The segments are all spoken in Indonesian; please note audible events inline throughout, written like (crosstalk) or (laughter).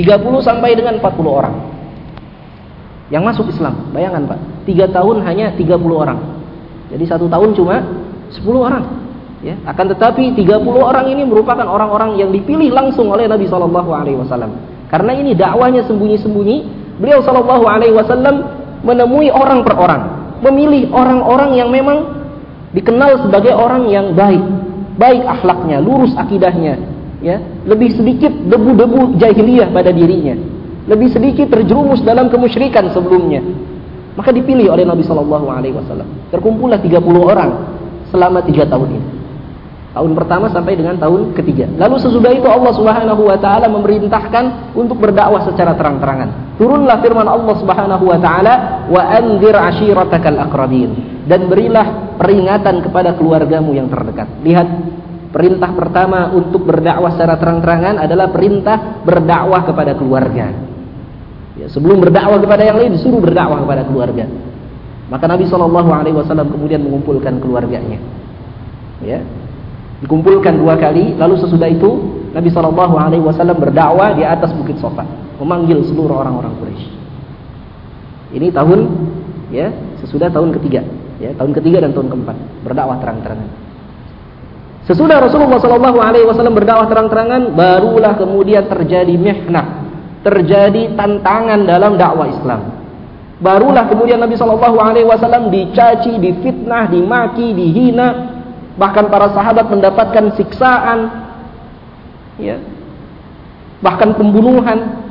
30 sampai dengan 40 orang yang masuk Islam. Bayangkan Pak, 3 tahun hanya 30 orang. Jadi satu tahun cuma 10 orang. Ya, akan tetapi 30 orang ini merupakan orang-orang yang dipilih langsung oleh Nabi Wasallam. Karena ini dakwahnya sembunyi-sembunyi, beliau Wasallam menemui orang per orang, memilih orang-orang yang memang dikenal sebagai orang yang baik, baik akhlaknya, lurus akidahnya, ya, lebih sedikit debu-debu jahiliyah pada dirinya, lebih sedikit terjerumus dalam kemusyrikan sebelumnya. Maka dipilih oleh Nabi Shallallahu Alaihi Wasallam. Terkumpullah 30 orang selama tiga tahun ini. Tahun pertama sampai dengan tahun ketiga. Lalu sesudah itu Allah Subhanahu wa taala memerintahkan untuk berdakwah secara terang-terangan. Turunlah firman Allah Subhanahu wa taala, "Wa anzir ashiratakal aqrabin." Dan berilah peringatan kepada keluargamu yang terdekat. Lihat, perintah pertama untuk berdakwah secara terang-terangan adalah perintah berdakwah kepada keluarga. Ya, sebelum berdakwah kepada yang lain disuruh berdakwah kepada keluarga. Maka Nabi Shallallahu alaihi wasallam kemudian mengumpulkan keluarganya. Ya, dikumpulkan dua kali lalu sesudah itu Nabi Shallallahu Alaihi Wasallam berdakwah di atas bukit Sofa memanggil seluruh orang-orang Quraisy ini tahun ya sesudah tahun ketiga ya tahun ketiga dan tahun keempat berdakwah terang-terangan sesudah Rasulullah Shallallahu Alaihi Wasallam berdakwah terang-terangan barulah kemudian terjadi mihnah terjadi tantangan dalam dakwah Islam. Barulah kemudian Nabi Shallallahu Alaihi Wasallam dicaci difitnah dimaki dihina. Bahkan para sahabat mendapatkan siksaan ya. Bahkan pembunuhan.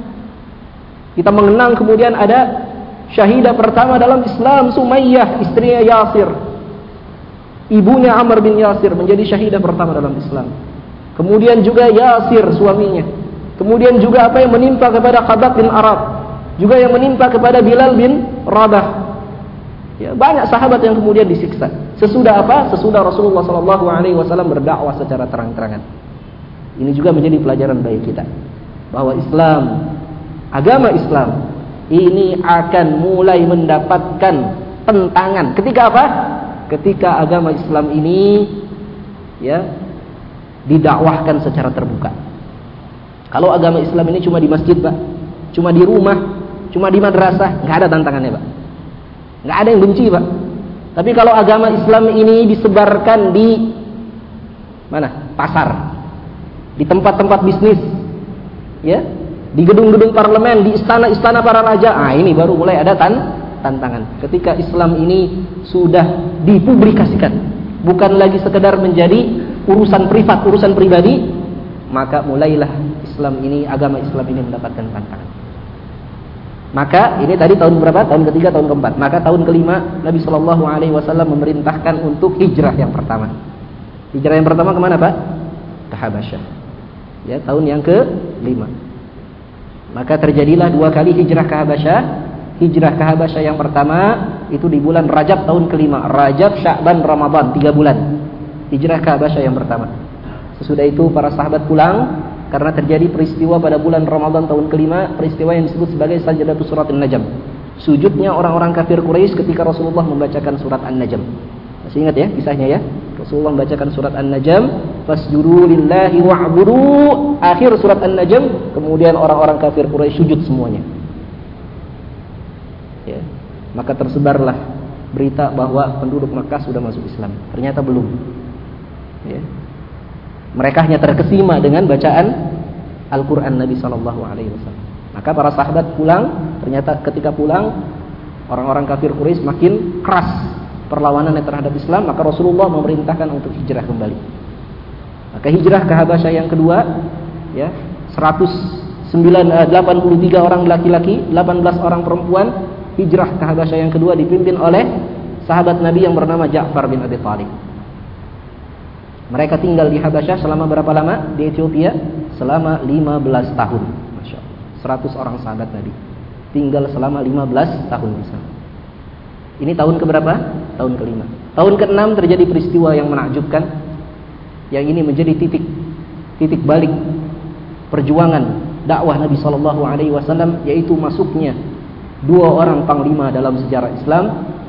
Kita mengenang kemudian ada syahidah pertama dalam Islam Sumayyah istrinya Yasir ibunya Amr bin Yasir menjadi syahidah pertama dalam Islam kemudian juga Yasir suaminya kemudian juga apa yang menimpa kepada Qabab bin Arab juga yang menimpa kepada Bilal bin Rabah Ya, banyak sahabat yang kemudian disiksa. Sesudah apa? Sesudah Rasulullah Shallallahu Alaihi Wasallam berdakwah secara terang-terangan. Ini juga menjadi pelajaran bagi kita bahwa Islam, agama Islam ini akan mulai mendapatkan tentangan. Ketika apa? Ketika agama Islam ini ya didakwahkan secara terbuka. Kalau agama Islam ini cuma di masjid, Pak, cuma di rumah, cuma di madrasah, nggak ada tantangannya, Pak. Nggak ada yang benci, Pak. Tapi kalau agama Islam ini disebarkan di mana? Pasar. Di tempat-tempat bisnis. Ya. Di gedung-gedung parlemen, di istana-istana para raja. Ah, ini baru mulai ada tan tantangan. Ketika Islam ini sudah dipublikasikan, bukan lagi sekedar menjadi urusan privat, urusan pribadi, maka mulailah Islam ini, agama Islam ini mendapatkan tantangan. Maka ini tadi tahun berapa? Tahun ketiga, tahun keempat. Maka tahun kelima Nabi Shallallahu Alaihi Wasallam memerintahkan untuk hijrah yang pertama. Hijrah yang pertama ke mana pak? Ke Habasyah. Ya tahun yang kelima. Maka terjadilah dua kali hijrah ke Habasyah. Hijrah ke Habasyah yang pertama itu di bulan Rajab tahun kelima. Rajab, Sya'ban, Ramadan tiga bulan. Hijrah ke Habasyah yang pertama. Sesudah itu para sahabat pulang karena terjadi peristiwa pada bulan Ramadan tahun kelima, peristiwa yang disebut sebagai Sajdatul Surat An-Najm. Sujudnya orang-orang kafir Quraisy ketika Rasulullah membacakan surat An-Najm. Masih ingat ya kisahnya ya? Rasulullah membacakan surat An-Najm, fasjudu lillahi wa'budu. Akhir surat An-Najm, kemudian orang-orang kafir Quraisy sujud semuanya. Maka tersebarlah berita bahwa penduduk Makkah sudah masuk Islam. Ternyata belum. Ya mereka hanya terkesima dengan bacaan Al-Quran Nabi Shallallahu Alaihi Wasallam. Maka para sahabat pulang, ternyata ketika pulang orang-orang kafir Quraisy makin keras perlawanannya terhadap Islam, maka Rasulullah memerintahkan untuk hijrah kembali. Maka hijrah ke Habasyah yang kedua, ya 183 eh, orang laki-laki, 18 orang perempuan, hijrah ke Habasyah yang kedua dipimpin oleh sahabat Nabi yang bernama Ja'far bin Abi Thalib. Mereka tinggal di Habasyah selama berapa lama? Di Ethiopia selama 15 tahun. Masya Allah. 100 orang sahabat Nabi. Tinggal selama 15 tahun di sana. Ini tahun keberapa? Tahun kelima. Tahun keenam terjadi peristiwa yang menakjubkan. Yang ini menjadi titik titik balik perjuangan dakwah Nabi Shallallahu Alaihi Wasallam yaitu masuknya dua orang panglima dalam sejarah Islam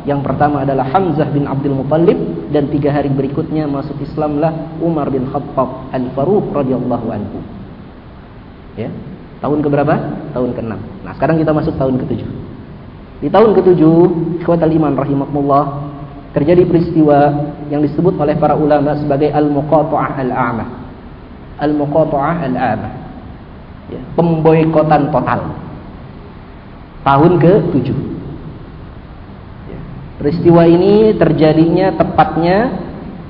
yang pertama adalah Hamzah bin Abdul Muttalib dan tiga hari berikutnya masuk Islamlah Umar bin Khattab Al-Faruq radhiyallahu anhu. Ya. Tahun keberapa? Tahun ke-6. Nah, sekarang kita masuk tahun ke-7. Di tahun ke-7, ikhwatal iman rahimakumullah, terjadi peristiwa yang disebut oleh para ulama sebagai al-muqata'ah al-a'mah. Al-muqata'ah al-a'mah. Ya, pemboikotan total. Tahun ke-7. Ya, peristiwa ini terjadinya tepatnya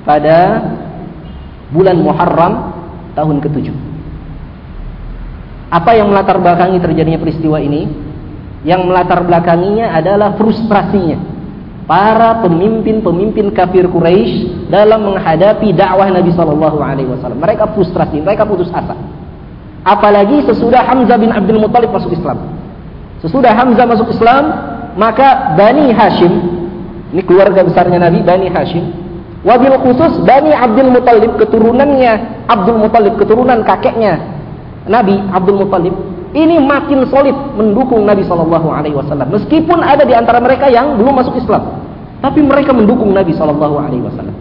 pada bulan Muharram tahun ke-7. Apa yang melatar belakangi terjadinya peristiwa ini? Yang melatar belakanginya adalah frustrasinya para pemimpin-pemimpin kafir Quraisy dalam menghadapi dakwah Nabi Shallallahu Alaihi Wasallam. Mereka frustrasi, mereka putus asa. Apalagi sesudah Hamzah bin Abdul Muthalib masuk Islam. Sesudah Hamzah masuk Islam, maka Bani Hashim, ini keluarga besarnya Nabi, Bani Hashim, wabil khusus Bani Abdul Muthalib, keturunannya Abdul Muthalib, keturunan kakeknya Nabi Abdul Muthalib, ini makin solid mendukung Nabi Shallallahu Alaihi Wasallam. Meskipun ada di antara mereka yang belum masuk Islam, tapi mereka mendukung Nabi Shallallahu Alaihi Wasallam.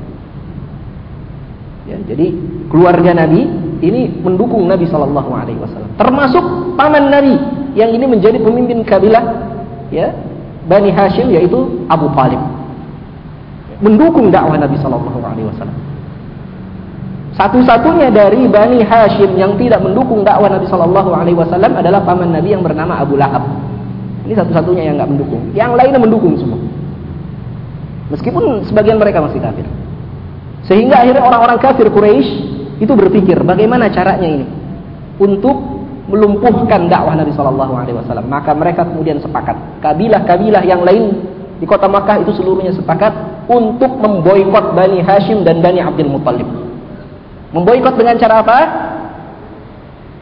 Ya, jadi keluarga Nabi ini mendukung Nabi Shallallahu Alaihi Wasallam. Termasuk paman Nabi yang ini menjadi pemimpin kabilah ya Bani Hashim yaitu Abu Talib. Mendukung dakwah Nabi Shallallahu Alaihi Wasallam. Satu-satunya dari Bani Hashim yang tidak mendukung dakwah Nabi Shallallahu Alaihi Wasallam adalah paman Nabi yang bernama Abu Lahab. Ini satu-satunya yang nggak mendukung. Yang lainnya mendukung semua. Meskipun sebagian mereka masih kafir. Sehingga akhirnya orang-orang kafir Quraisy itu berpikir bagaimana caranya ini untuk melumpuhkan dakwah Nabi Shallallahu Alaihi Wasallam. Maka mereka kemudian sepakat. Kabilah-kabilah yang lain di kota Makkah itu seluruhnya sepakat untuk memboikot Bani Hashim dan Bani Abdul Muttalib. Memboikot dengan cara apa?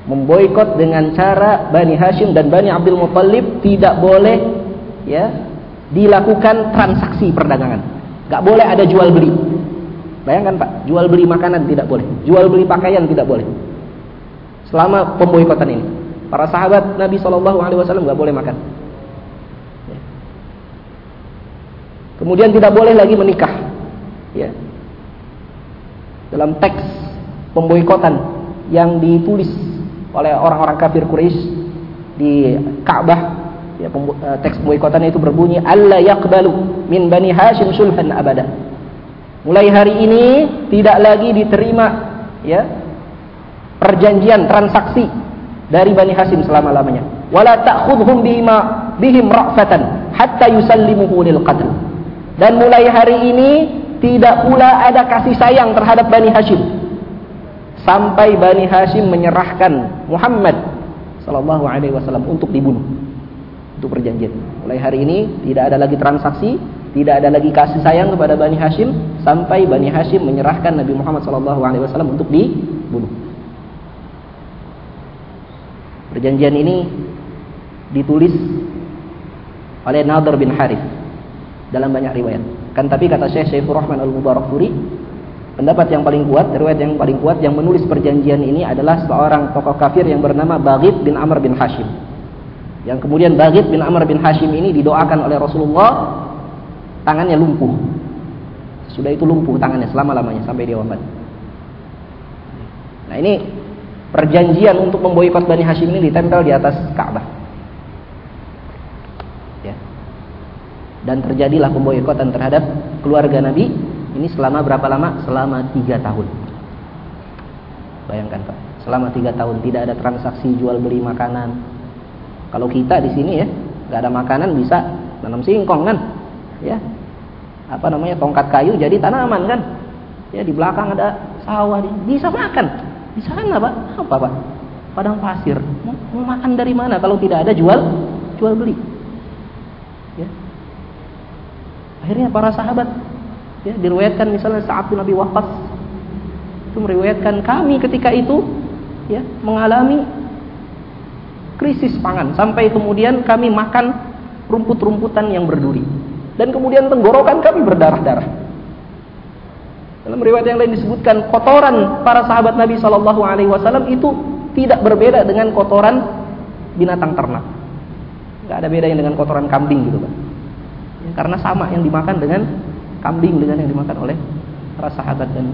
Memboikot dengan cara Bani Hashim dan Bani Abdul Muttalib tidak boleh ya dilakukan transaksi perdagangan. Gak boleh ada jual beli. Bayangkan Pak, jual beli makanan tidak boleh, jual beli pakaian tidak boleh. Selama pemboikotan ini, para sahabat Nabi Shallallahu Alaihi Wasallam nggak boleh makan. Ya. Kemudian tidak boleh lagi menikah. Ya. Dalam teks pemboikotan yang ditulis oleh orang-orang kafir Quraisy di Ka'bah ya eh, teks pemboikotan itu berbunyi Allah yakbalu min bani Hashim sulhan abada Mulai hari ini tidak lagi diterima ya perjanjian transaksi dari Bani Hasim selama-lamanya. Wala ta'khudhum bihima bihim ra'fatan hatta yusallimuhu lil qatl. Dan mulai hari ini tidak pula ada kasih sayang terhadap Bani Hashim sampai Bani Hashim menyerahkan Muhammad sallallahu alaihi wasallam untuk dibunuh. Itu perjanjian. Mulai hari ini tidak ada lagi transaksi tidak ada lagi kasih sayang kepada Bani Hashim sampai Bani Hashim menyerahkan Nabi Muhammad SAW untuk dibunuh. Perjanjian ini ditulis oleh Nadir bin Harith dalam banyak riwayat. Kan tapi kata Syekh Syaifur Rahman Al-Mubarakfuri, pendapat yang paling kuat, riwayat yang paling kuat yang menulis perjanjian ini adalah seorang tokoh kafir yang bernama Baghid bin Amr bin Hashim. Yang kemudian Baghid bin Amr bin Hashim ini didoakan oleh Rasulullah tangannya lumpuh. Sudah itu lumpuh tangannya selama-lamanya sampai dia wafat. Nah, ini perjanjian untuk memboikot Bani Hashim ini ditempel di atas Ka'bah. Ya. Dan terjadilah pemboikotan terhadap keluarga Nabi ini selama berapa lama? Selama tiga tahun. Bayangkan Pak, selama tiga tahun tidak ada transaksi jual beli makanan. Kalau kita di sini ya, nggak ada makanan bisa tanam singkong kan, ya apa namanya tongkat kayu jadi tanaman kan? Ya di belakang ada sawah bisa makan. Di sana pak? Apa pak? Padang pasir. Mau, makan dari mana kalau tidak ada jual jual beli? Ya. Akhirnya para sahabat ya diriwayatkan misalnya saat Nabi Waqqas. Itu meriwayatkan kami ketika itu ya mengalami krisis pangan. Sampai kemudian kami makan rumput-rumputan yang berduri dan kemudian tenggorokan kami berdarah-darah. Dalam riwayat yang lain disebutkan kotoran para sahabat Nabi Shallallahu Alaihi Wasallam itu tidak berbeda dengan kotoran binatang ternak. Gak ada bedanya dengan kotoran kambing gitu kan. Ya, karena sama yang dimakan dengan kambing dengan yang dimakan oleh para sahabat dan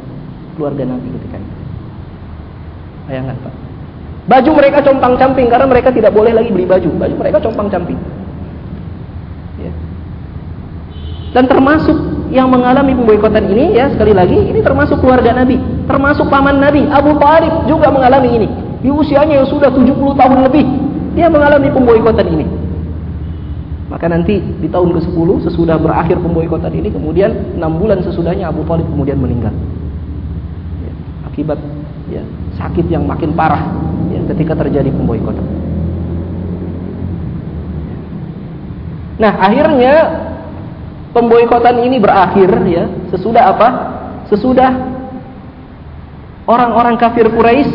keluarga Nabi ketika itu. Bayangkan Pak. Baju mereka compang-camping karena mereka tidak boleh lagi beli baju. Baju mereka compang-camping. Ya. Dan termasuk yang mengalami pemboikotan ini ya sekali lagi ini termasuk keluarga Nabi, termasuk paman Nabi Abu Thalib juga mengalami ini. Di usianya yang sudah 70 tahun lebih dia mengalami pemboikotan ini. Maka nanti di tahun ke-10 sesudah berakhir pemboikotan ini kemudian 6 bulan sesudahnya Abu Thalib kemudian meninggal. Ya, akibat ya, sakit yang makin parah ya, ketika terjadi pemboikotan. Nah, akhirnya pemboikotan ini berakhir ya, sesudah apa? Sesudah orang-orang kafir Quraisy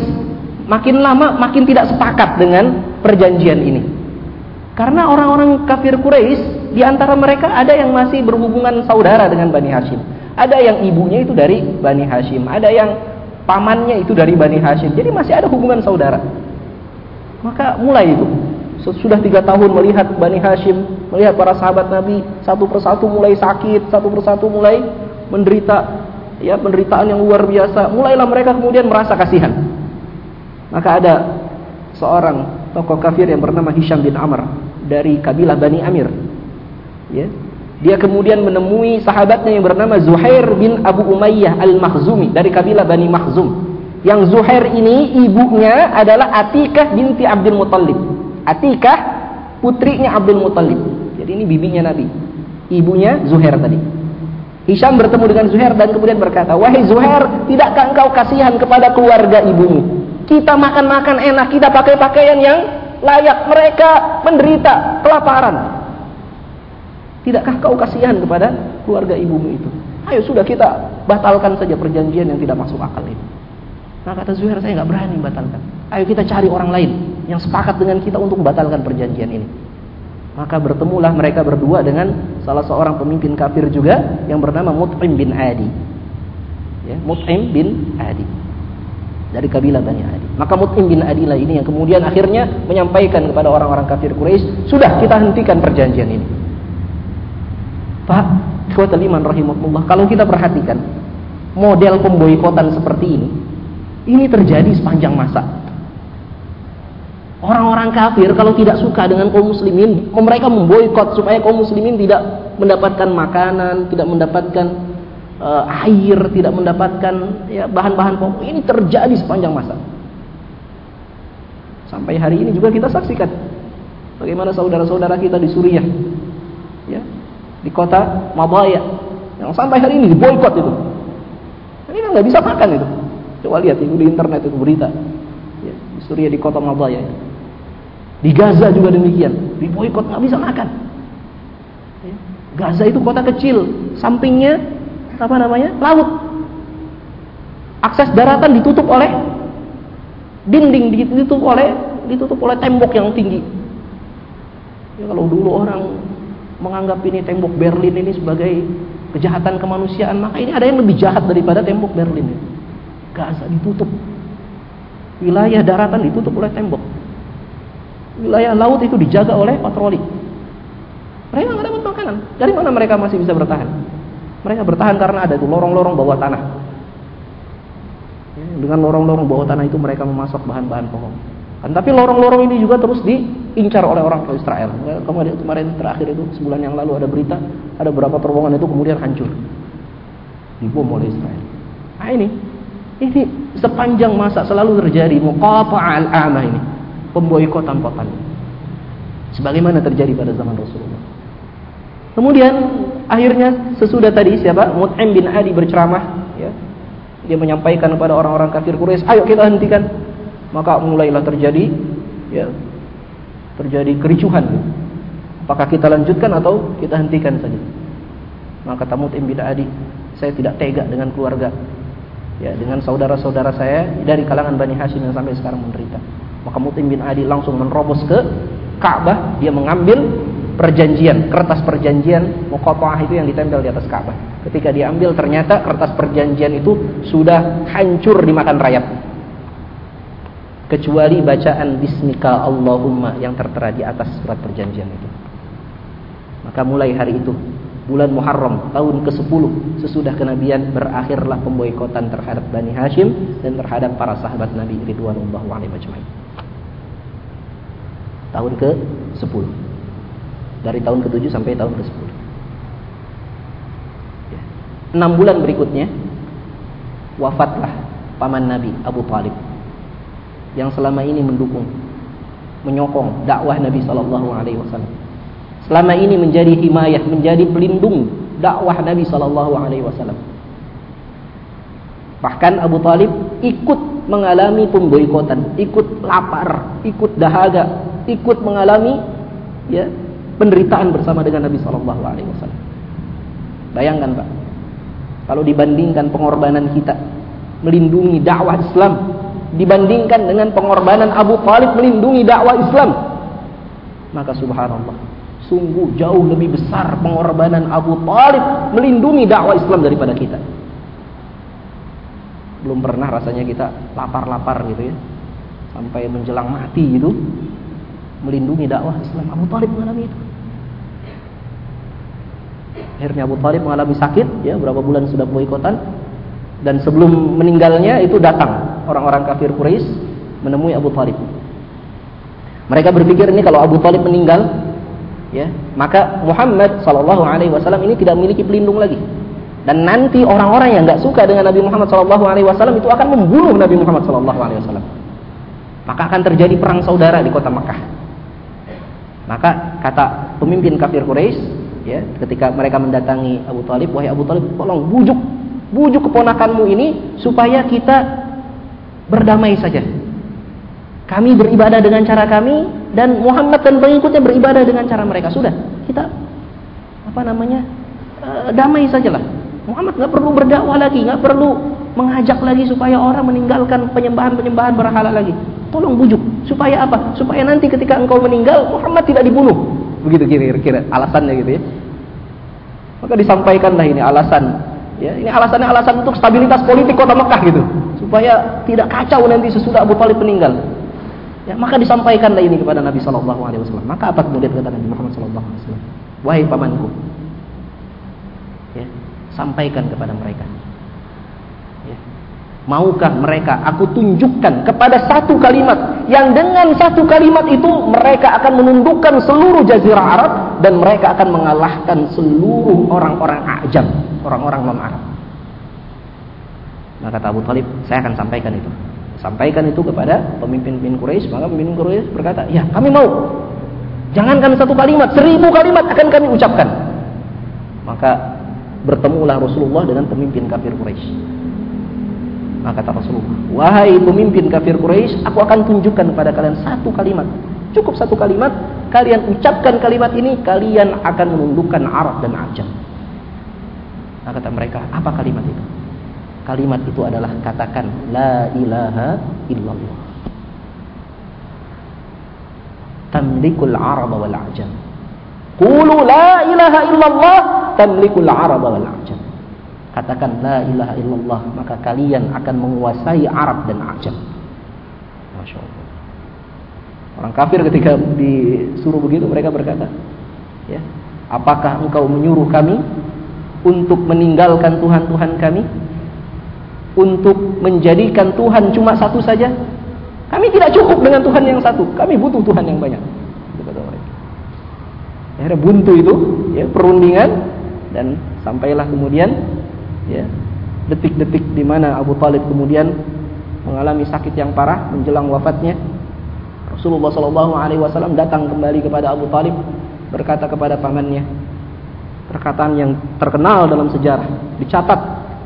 makin lama makin tidak sepakat dengan perjanjian ini. Karena orang-orang kafir Quraisy di antara mereka ada yang masih berhubungan saudara dengan Bani Hashim. Ada yang ibunya itu dari Bani Hashim, ada yang pamannya itu dari Bani Hashim. Jadi masih ada hubungan saudara. Maka mulai itu. Sudah tiga tahun melihat Bani Hashim, melihat para sahabat Nabi satu persatu mulai sakit, satu persatu mulai menderita, ya penderitaan yang luar biasa. Mulailah mereka kemudian merasa kasihan. Maka ada seorang tokoh kafir yang bernama Hisham bin Amr dari kabilah Bani Amir. Ya, dia kemudian menemui sahabatnya yang bernama Zuhair bin Abu Umayyah Al-Makhzumi dari kabilah Bani Makhzum. Yang Zuhair ini ibunya adalah Atikah binti Abdul Muttalib. Atikah putrinya Abdul Muttalib. Jadi ini bibinya Nabi. Ibunya Zuhair tadi. Hisham bertemu dengan Zuhair dan kemudian berkata, "Wahai Zuhair, tidakkah engkau kasihan kepada keluarga ibumu? Kita makan-makan enak, kita pakai pakaian yang layak, mereka menderita kelaparan. Tidakkah kau kasihan kepada keluarga ibumu itu? Ayo sudah kita batalkan saja perjanjian yang tidak masuk akal ini. Nah kata Zuhair saya nggak berani batalkan. Ayo kita cari orang lain yang sepakat dengan kita untuk membatalkan perjanjian ini. Maka bertemulah mereka berdua dengan salah seorang pemimpin kafir juga yang bernama Mut'im bin Adi. Ya, Mut'im bin Adi dari kabilah Bani Adi. Maka Mut'im bin Adi lah ini yang kemudian akhirnya menyampaikan kepada orang-orang kafir Quraisy, sudah kita hentikan perjanjian ini. Pak, ikhwatal iman rahimahullah, kalau kita perhatikan model pemboikotan seperti ini, ini terjadi sepanjang masa. Orang-orang kafir kalau tidak suka dengan kaum muslimin, mereka memboikot supaya kaum muslimin tidak mendapatkan makanan, tidak mendapatkan uh, air, tidak mendapatkan ya bahan-bahan pokok. Ini terjadi sepanjang masa. Sampai hari ini juga kita saksikan bagaimana saudara-saudara kita di Suriah ya, di kota Mabaya yang sampai hari ini diboykot itu. Ini nggak bisa makan itu. Coba lihat itu di internet itu berita. Ya, di Suriah di kota Mabaya. Di Gaza juga demikian, diboykot nggak bisa makan. Ya. Gaza itu kota kecil, sampingnya apa namanya laut. Akses daratan ditutup oleh dinding, ditutup oleh ditutup oleh tembok yang tinggi. Ya, kalau dulu orang menganggap ini tembok Berlin ini sebagai kejahatan kemanusiaan, maka ini ada yang lebih jahat daripada tembok Berlin. Gaza ditutup. Wilayah daratan ditutup oleh tembok. Wilayah laut itu dijaga oleh patroli. Mereka nggak dapat makanan. Dari mana mereka masih bisa bertahan? Mereka bertahan karena ada itu lorong-lorong bawah tanah. Dengan lorong-lorong bawah tanah itu mereka memasok bahan-bahan pokok. Kan, tapi lorong-lorong ini juga terus diincar oleh orang Israel. Kemarin, kemarin terakhir itu sebulan yang lalu ada berita, ada beberapa terowongan itu kemudian hancur, dibom oleh Israel. Nah ini, ini sepanjang masa selalu terjadi muqafa al-amah ini, pemboikotan kota. Sebagaimana terjadi pada zaman Rasulullah. Kemudian akhirnya sesudah tadi siapa? Mut'im bin Adi berceramah, ya. Dia menyampaikan kepada orang-orang kafir Quraisy, "Ayo kita hentikan maka mulailah terjadi ya terjadi kericuhan apakah kita lanjutkan atau kita hentikan saja maka Tamut bin Adi saya tidak tega dengan keluarga ya dengan saudara-saudara saya dari kalangan Bani Hashim yang sampai sekarang menderita maka Mutim bin Adi langsung menerobos ke Ka'bah. Dia mengambil perjanjian kertas perjanjian muqatta'ah itu yang ditempel di atas Ka'bah. Ketika diambil ternyata kertas perjanjian itu sudah hancur dimakan rayap kecuali bacaan bismika Allahumma yang tertera di atas surat perjanjian itu. Maka mulai hari itu bulan Muharram tahun ke-10 sesudah kenabian berakhirlah pemboikotan terhadap Bani Hashim dan terhadap para sahabat Nabi ridwanullah alaihi. Tahun ke-10. Dari tahun ke-7 sampai tahun ke-10. Ya. 6 bulan berikutnya wafatlah paman Nabi Abu Talib yang selama ini mendukung menyokong dakwah Nabi sallallahu alaihi wasallam selama ini menjadi himayah, menjadi pelindung dakwah Nabi sallallahu alaihi wasallam. Bahkan Abu Talib ikut mengalami pemboikotan, ikut lapar, ikut dahaga, ikut mengalami ya penderitaan bersama dengan Nabi sallallahu alaihi wasallam. Bayangkan, Pak. Kalau dibandingkan pengorbanan kita melindungi dakwah Islam dibandingkan dengan pengorbanan Abu Talib melindungi dakwah Islam, maka subhanallah Sungguh jauh lebih besar pengorbanan Abu Talib melindungi dakwah Islam daripada kita. Belum pernah rasanya kita lapar-lapar gitu ya. Sampai menjelang mati gitu. Melindungi dakwah Islam. Abu Talib mengalami itu. Akhirnya Abu Talib mengalami sakit ya berapa bulan sudah boikotan dan sebelum meninggalnya itu datang orang-orang kafir Quraisy menemui Abu Talib. Mereka berpikir ini kalau Abu Talib meninggal ya. Maka Muhammad Shallallahu Alaihi Wasallam ini tidak memiliki pelindung lagi. Dan nanti orang-orang yang nggak suka dengan Nabi Muhammad Shallallahu Alaihi Wasallam itu akan membunuh Nabi Muhammad Shallallahu Alaihi Wasallam. Maka akan terjadi perang saudara di kota Makkah maka kata pemimpin kafir Quraisy ya ketika mereka mendatangi Abu Talib wahai Abu Talib tolong bujuk bujuk keponakanmu ini supaya kita berdamai saja kami beribadah dengan cara kami dan Muhammad dan pengikutnya beribadah dengan cara mereka. Sudah, kita apa namanya e, damai sajalah. Muhammad nggak perlu berdakwah lagi, nggak perlu mengajak lagi supaya orang meninggalkan penyembahan-penyembahan berhala lagi. Tolong bujuk supaya apa? Supaya nanti ketika engkau meninggal Muhammad tidak dibunuh. Begitu kira-kira alasannya gitu ya. Maka disampaikanlah ini alasan ya ini alasannya alasan untuk stabilitas politik kota Mekah gitu supaya tidak kacau nanti sesudah Abu Talib meninggal Ya, maka disampaikanlah ini kepada Nabi Shallallahu Alaihi Wasallam. Maka apa kemudian kata Nabi Muhammad Shallallahu Alaihi Wasallam? Wahai pamanku, ya, sampaikan kepada mereka. Ya, maukah mereka aku tunjukkan kepada satu kalimat yang dengan satu kalimat itu mereka akan menundukkan seluruh jazirah Arab dan mereka akan mengalahkan seluruh orang-orang ajam, orang-orang non Arab. Maka kata Abu Talib, saya akan sampaikan itu. Sampaikan itu kepada pemimpin-pemimpin Quraisy, maka pemimpin Quraisy berkata, "Ya, kami mau. Jangankan satu kalimat, seribu kalimat akan kami ucapkan." Maka bertemulah Rasulullah dengan pemimpin kafir Quraisy. Maka kata Rasulullah, "Wahai pemimpin kafir Quraisy, aku akan tunjukkan kepada kalian satu kalimat. Cukup satu kalimat, kalian ucapkan kalimat ini, kalian akan menundukkan Arab dan Ajam." Maka kata mereka, "Apa kalimat itu?" Kalimat itu adalah katakan la ilaha illallah. Tamlikul araba wal ajam. Qulu la ilaha illallah tamlikul araba wal ajam. Katakan la ilaha illallah maka kalian akan menguasai Arab dan Ajam. Masya Allah. Orang kafir ketika disuruh begitu mereka berkata, ya, apakah engkau menyuruh kami untuk meninggalkan Tuhan-Tuhan kami untuk menjadikan Tuhan cuma satu saja. Kami tidak cukup dengan Tuhan yang satu. Kami butuh Tuhan yang banyak. Akhirnya buntu itu, ya, perundingan dan sampailah kemudian ya detik-detik di mana Abu Talib kemudian mengalami sakit yang parah menjelang wafatnya. Rasulullah Shallallahu Alaihi Wasallam datang kembali kepada Abu Talib berkata kepada pamannya perkataan yang terkenal dalam sejarah dicatat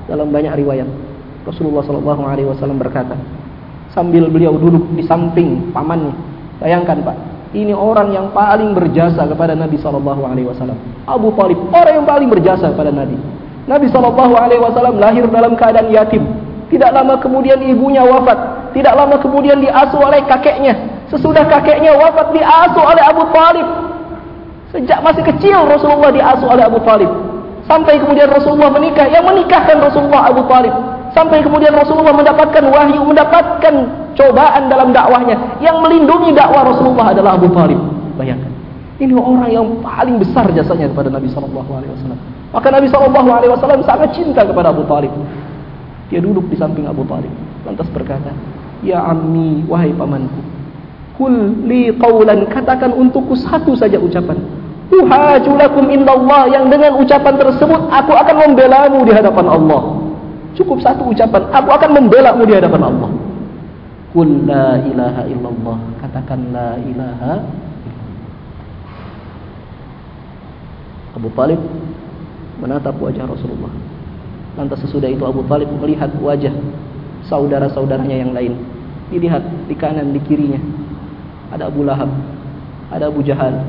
dalam banyak riwayat Rasulullah Shallallahu Alaihi Wasallam berkata sambil beliau duduk di samping pamannya. Bayangkan Pak, ini orang yang paling berjasa kepada Nabi Shallallahu Alaihi Wasallam. Abu Talib orang yang paling berjasa kepada Nabi. Nabi Shallallahu Alaihi Wasallam lahir dalam keadaan yatim. Tidak lama kemudian ibunya wafat. Tidak lama kemudian diasuh oleh kakeknya. Sesudah kakeknya wafat diasuh oleh Abu Talib. Sejak masih kecil Rasulullah diasuh oleh Abu Talib. Sampai kemudian Rasulullah menikah. Yang menikahkan Rasulullah Abu Talib. Sampai kemudian Rasulullah mendapatkan wahyu, mendapatkan cobaan dalam dakwahnya. Yang melindungi dakwah Rasulullah adalah Abu Talib. Bayangkan. Ini orang yang paling besar jasanya kepada Nabi Shallallahu Alaihi Wasallam. Maka Nabi Shallallahu Alaihi Wasallam sangat cinta kepada Abu Talib. Dia duduk di samping Abu Talib, lantas berkata, Ya Ammi, wahai pamanku, Kul li qawlan, katakan untukku satu saja ucapan. Uhajulakum indallah, yang dengan ucapan tersebut aku akan membelamu di hadapan Allah. Cukup satu ucapan, aku akan membelamu di hadapan Allah. Kul la ilaha illallah, katakan la ilaha Abu Talib menatap wajah Rasulullah. Lantas sesudah itu Abu Talib melihat wajah saudara-saudaranya yang lain. Dilihat di kanan, di kirinya. Ada Abu Lahab, ada Abu Jahal,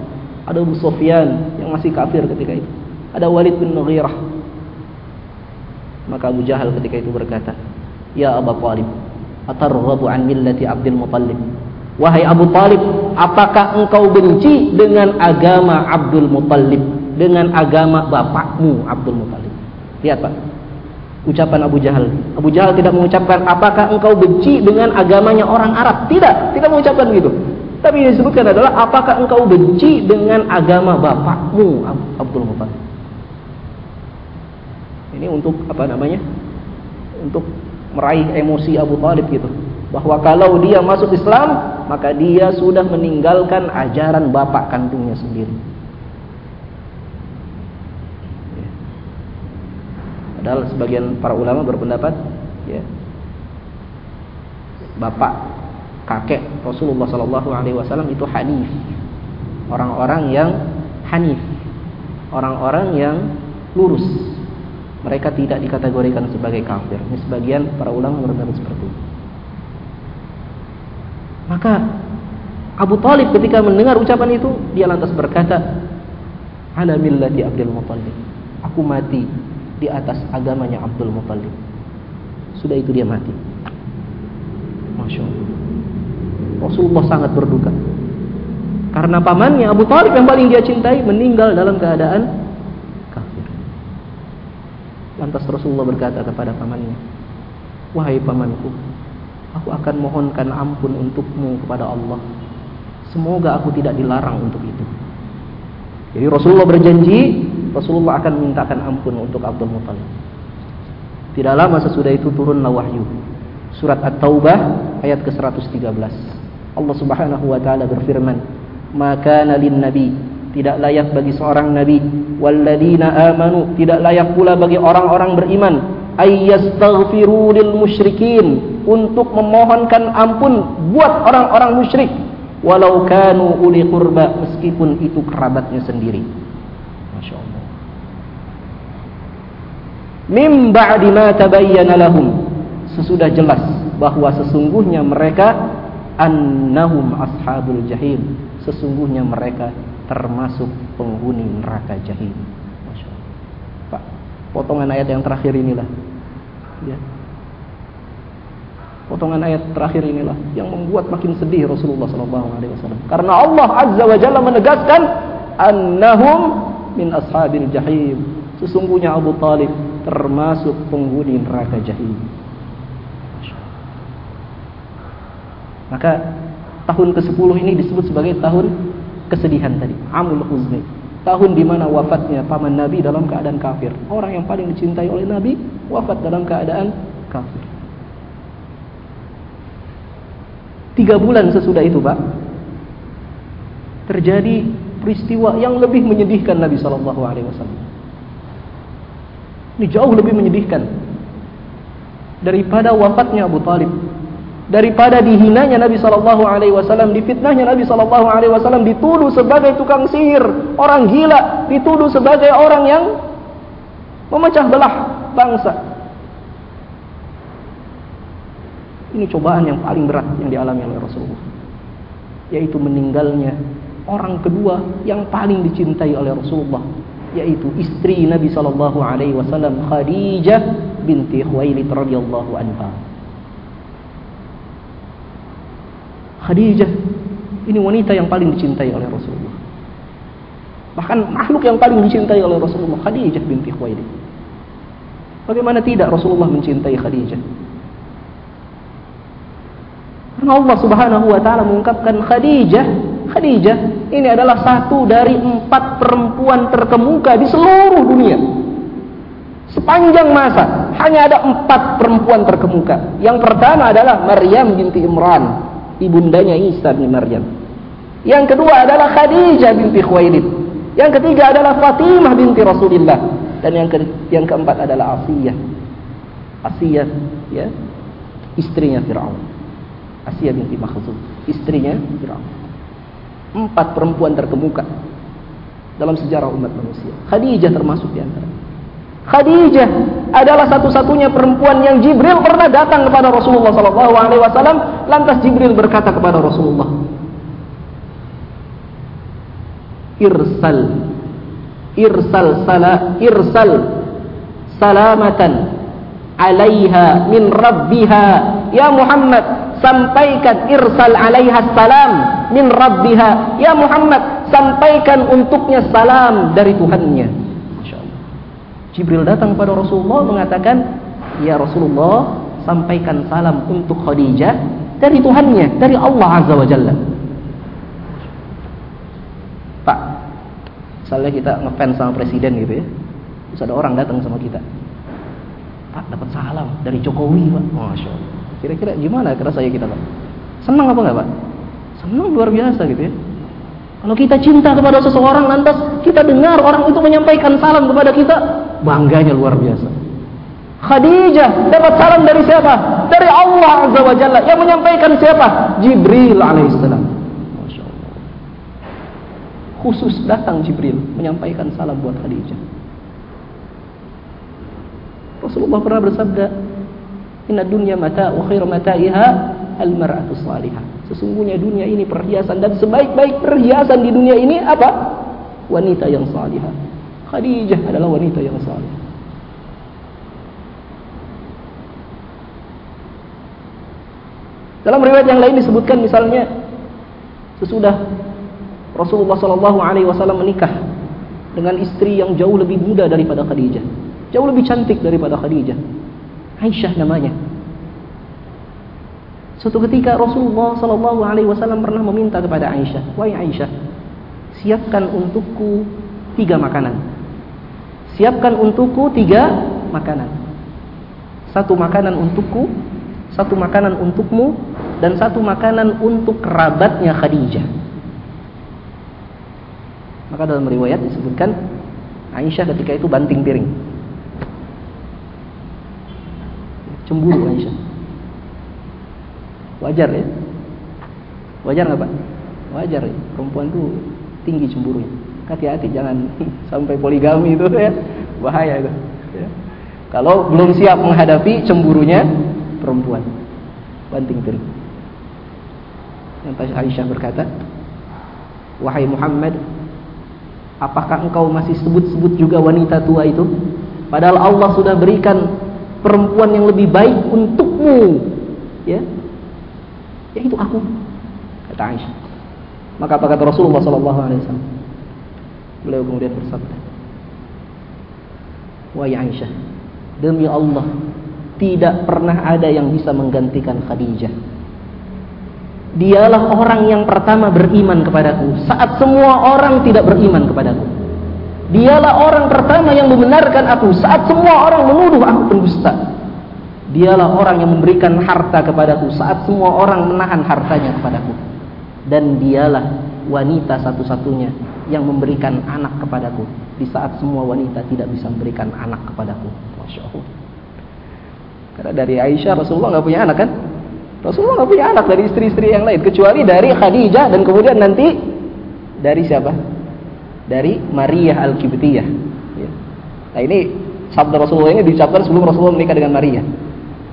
ada Abu Sufyan yang masih kafir ketika itu. Ada Walid bin Mughirah. Maka Abu Jahal ketika itu berkata, "Ya Abu Talib, atarghabu an millati Abdul Muttalib?" Wahai Abu Talib, apakah engkau benci dengan agama Abdul Muttalib? dengan agama bapakmu Abdul Muthalib. Lihat Pak. Ucapan Abu Jahal. Abu Jahal tidak mengucapkan apakah engkau benci dengan agamanya orang Arab. Tidak, tidak mengucapkan begitu. Tapi yang disebutkan adalah apakah engkau benci dengan agama bapakmu Abdul Muthalib. Ini untuk apa namanya? Untuk meraih emosi Abu Talib gitu. Bahwa kalau dia masuk Islam, maka dia sudah meninggalkan ajaran bapak kandungnya sendiri. Padahal sebagian para ulama berpendapat ya bapak kakek Rasulullah Shallallahu Alaihi Wasallam itu hanif orang-orang yang hanif orang-orang yang lurus mereka tidak dikategorikan sebagai kafir ini sebagian para ulama berpendapat seperti itu maka Abu Talib ketika mendengar ucapan itu dia lantas berkata ala millati Abdul Muttalib aku mati di atas agamanya Abdul Muttalib. Sudah itu dia mati. Masya Allah. Rasulullah sangat berduka. Karena pamannya Abu Talib yang paling dia cintai meninggal dalam keadaan. Lantas Rasulullah berkata kepada pamannya, Wahai pamanku, aku akan mohonkan ampun untukmu kepada Allah. Semoga aku tidak dilarang untuk itu. Jadi Rasulullah berjanji Rasulullah akan mintakan ampun untuk Abdul Muthalib. Tidak lama sesudah itu turunlah wahyu. Surat At-Taubah ayat ke-113. Allah Subhanahu wa taala berfirman, "Maka nabi tidak layak bagi seorang nabi. Walladzina amanu tidak layak pula bagi orang-orang beriman. Ayyastaghfiru lil musyrikin untuk memohonkan ampun buat orang-orang musyrik. Walau kanu uli qurba meskipun itu kerabatnya sendiri. Mim ba'di ma tabayyana lahum sesudah jelas bahwa sesungguhnya mereka annahum ashabul jahim. Sesungguhnya mereka termasuk penghuni neraka Allah. Pak potongan ayat yang terakhir inilah. Ya. Potongan ayat terakhir inilah yang membuat makin sedih Rasulullah SAW karena Allah Azza wa Jalla menegaskan annahum min ashabil jahim. Sesungguhnya Abu Talib termasuk penghuni neraka jahim. Maka tahun ke-10 ini disebut sebagai tahun kesedihan tadi, Amul Huzni. Tahun di mana wafatnya paman Nabi dalam keadaan kafir. Orang yang paling dicintai oleh Nabi wafat dalam keadaan kafir. Tiga bulan sesudah itu, Pak, terjadi peristiwa yang lebih menyedihkan Nabi Shallallahu Alaihi Wasallam. Ini jauh lebih menyedihkan daripada wafatnya Abu Talib. Daripada dihinanya Nabi Shallallahu Alaihi Wasallam, difitnahnya Nabi Shallallahu Alaihi Wasallam, dituduh sebagai tukang sihir, orang gila, dituduh sebagai orang yang memecah belah bangsa. Ini cobaan yang paling berat yang dialami oleh Rasulullah, yaitu meninggalnya orang kedua yang paling dicintai oleh Rasulullah yaitu istri Nabi sallallahu alaihi wasallam Khadijah binti Khuwailid radhiyallahu anha. Khadijah ini wanita yang paling dicintai oleh Rasulullah. Bahkan makhluk yang paling dicintai oleh Rasulullah Khadijah binti Khuwailid. Bagaimana tidak Rasulullah mencintai Khadijah? Karena Allah Subhanahu wa taala mengungkapkan Khadijah, Khadijah ini adalah satu dari empat perempuan terkemuka di seluruh dunia. Sepanjang masa hanya ada empat perempuan terkemuka. Yang pertama adalah Maryam binti Imran, ibundanya Isa bin Maryam. Yang kedua adalah Khadijah binti Khuwailid. Yang ketiga adalah Fatimah binti Rasulullah dan yang ke yang keempat adalah Asiyah. Asiyah ya, istrinya Firaun. Asiyah binti Makhzum, istrinya Firaun. Empat perempuan terkemuka dalam sejarah umat manusia. Khadijah termasuk di antara. Khadijah adalah satu-satunya perempuan yang Jibril pernah datang kepada Rasulullah sallallahu alaihi wasallam. Lantas Jibril berkata kepada Rasulullah Irsal irsal sala irsal salamatan alaiha min rabbiha. Ya Muhammad sampaikan irsal alaiha salam min rabbiha. Ya Muhammad sampaikan untuknya salam dari Tuhannya Jibril datang kepada Rasulullah mengatakan, "Ya Rasulullah, sampaikan salam untuk Khadijah dari Tuhannya, dari Allah Azza wa Jalla." Pak, misalnya kita ngefans sama presiden gitu ya. Terus ada orang datang sama kita. Pak, dapat salam dari Jokowi, Pak. Masya Allah. Kira-kira gimana saya kita, Pak? Senang apa enggak, Pak? Senang luar biasa gitu ya. Kalau kita cinta kepada seseorang lantas kita dengar orang itu menyampaikan salam kepada kita, bangganya luar biasa. Khadijah dapat salam dari siapa? Dari Allah Azza wa Jalla. Yang menyampaikan siapa? Jibril alaihissalam. Khusus datang Jibril menyampaikan salam buat Khadijah. Rasulullah pernah bersabda, Inna dunya mata wa khair mata'iha al-mar'atu salihah. Sesungguhnya dunia ini perhiasan dan sebaik-baik perhiasan di dunia ini apa? Wanita yang salihah. Khadijah adalah wanita yang saleh. Dalam riwayat yang lain disebutkan misalnya sesudah Rasulullah Shallallahu Alaihi Wasallam menikah dengan istri yang jauh lebih muda daripada Khadijah, jauh lebih cantik daripada Khadijah, Aisyah namanya. Suatu ketika Rasulullah Shallallahu Alaihi Wasallam pernah meminta kepada Aisyah, wahai Aisyah, siapkan untukku tiga makanan. Siapkan untukku tiga makanan. Satu makanan untukku, satu makanan untukmu, dan satu makanan untuk kerabatnya Khadijah. Maka dalam riwayat disebutkan Aisyah ketika itu banting piring. Cemburu Aisyah. Wajar ya? Wajar nggak Pak? Wajar ya. Perempuan itu tinggi cemburunya hati-hati jangan (laughs) sampai poligami itu ya. Bahaya itu. Ya. kalau belum siap menghadapi cemburunya perempuan. Banting diri Lantas Aisyah berkata wahai Muhammad apakah engkau masih sebut-sebut juga wanita tua itu? Padahal Allah sudah berikan perempuan yang lebih baik untukmu. Ya. Yaitu aku kata Aisyah. Maka apa kata Rasulullah wasallam Beliau kemudian bersabda, Wahai Aisyah, demi Allah, tidak pernah ada yang bisa menggantikan Khadijah. Dialah orang yang pertama beriman kepadaku saat semua orang tidak beriman kepadaku. Dialah orang pertama yang membenarkan aku saat semua orang menuduh aku pendusta. Dialah orang yang memberikan harta kepadaku saat semua orang menahan hartanya kepadaku. Dan dialah wanita satu-satunya yang memberikan anak kepadaku di saat semua wanita tidak bisa memberikan anak kepadaku. Masya Allah. Karena dari Aisyah Rasulullah nggak punya anak kan? Rasulullah nggak punya anak dari istri-istri yang lain kecuali dari Khadijah dan kemudian nanti dari siapa? Dari Maria al Kibtiyah. Ya. Nah ini sabda Rasulullah ini diucapkan sebelum Rasulullah menikah dengan Maria.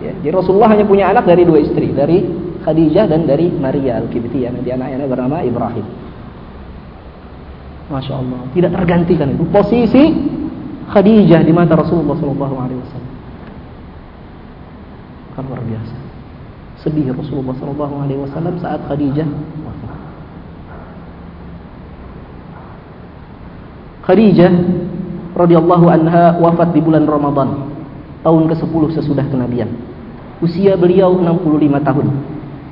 Ya. Jadi Rasulullah hanya punya anak dari dua istri, dari Khadijah dan dari Maria al Kibtiyah. Nanti anaknya bernama Ibrahim. Masya Allah, tidak tergantikan itu posisi Khadijah di mata Rasulullah Shallallahu Alaihi Wasallam. Kan luar biasa. Sedih Rasulullah Shallallahu Alaihi Wasallam saat Khadijah wafat. Khadijah radhiyallahu anha wafat di bulan Ramadan tahun ke-10 sesudah kenabian. Usia beliau 65 tahun.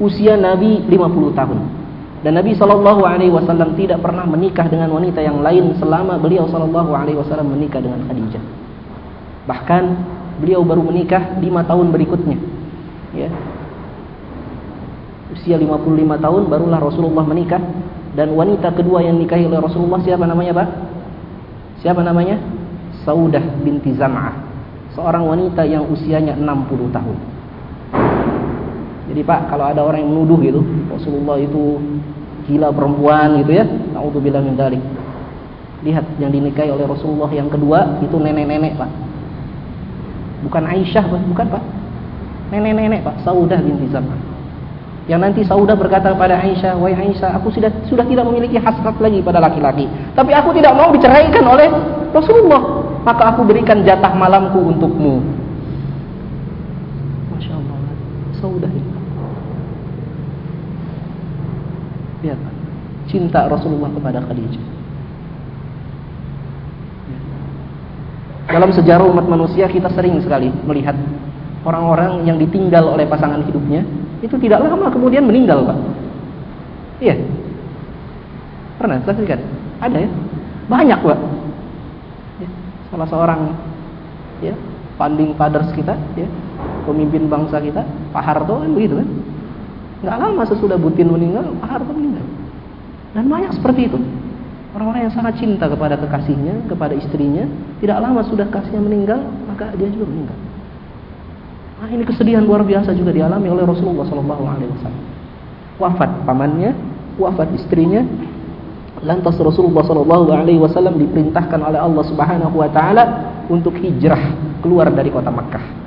Usia Nabi 50 tahun. Dan Nabi Shallallahu Alaihi Wasallam tidak pernah menikah dengan wanita yang lain selama beliau Shallallahu Alaihi Wasallam menikah dengan Khadijah. Bahkan beliau baru menikah lima tahun berikutnya. Ya. Usia 55 tahun barulah Rasulullah menikah dan wanita kedua yang nikahi oleh Rasulullah siapa namanya Pak? Siapa namanya? Saudah binti Zam'ah. Seorang wanita yang usianya 60 tahun. Jadi Pak, kalau ada orang yang menuduh gitu, Rasulullah itu gila perempuan gitu ya. Nauzubillah min dzalik. Lihat yang dinikahi oleh Rasulullah yang kedua itu nenek-nenek, Pak. Bukan Aisyah, Pak, bukan, Pak. Nenek-nenek, Pak, Saudah binti Zam'ah. Yang nanti Saudah berkata kepada Aisyah, "Wahai Aisyah, aku sudah sudah tidak memiliki hasrat lagi pada laki-laki, tapi aku tidak mau diceraikan oleh Rasulullah, maka aku berikan jatah malamku untukmu." Masya Allah, Saudah ini. Lihat, cinta Rasulullah kepada Khadijah. Dalam sejarah umat manusia kita sering sekali melihat orang-orang yang ditinggal oleh pasangan hidupnya itu tidak lama kemudian meninggal pak. Iya. Pernah saksikan? Ada ya? Banyak pak. Ya. Salah seorang ya panding fathers kita, ya pemimpin bangsa kita, Pak Harto kan begitu kan? Nggak lama sesudah Butin meninggal, Pak Harto meninggal. Dan banyak seperti itu. Orang-orang yang sangat cinta kepada kekasihnya, kepada istrinya, tidak lama sudah kasihnya meninggal, maka dia juga meninggal. Nah, ini kesedihan luar biasa juga dialami oleh Rasulullah Wasallam. Wafat pamannya, wafat istrinya. Lantas Rasulullah Wasallam diperintahkan oleh Allah Subhanahu Wa Taala untuk hijrah keluar dari kota Makkah.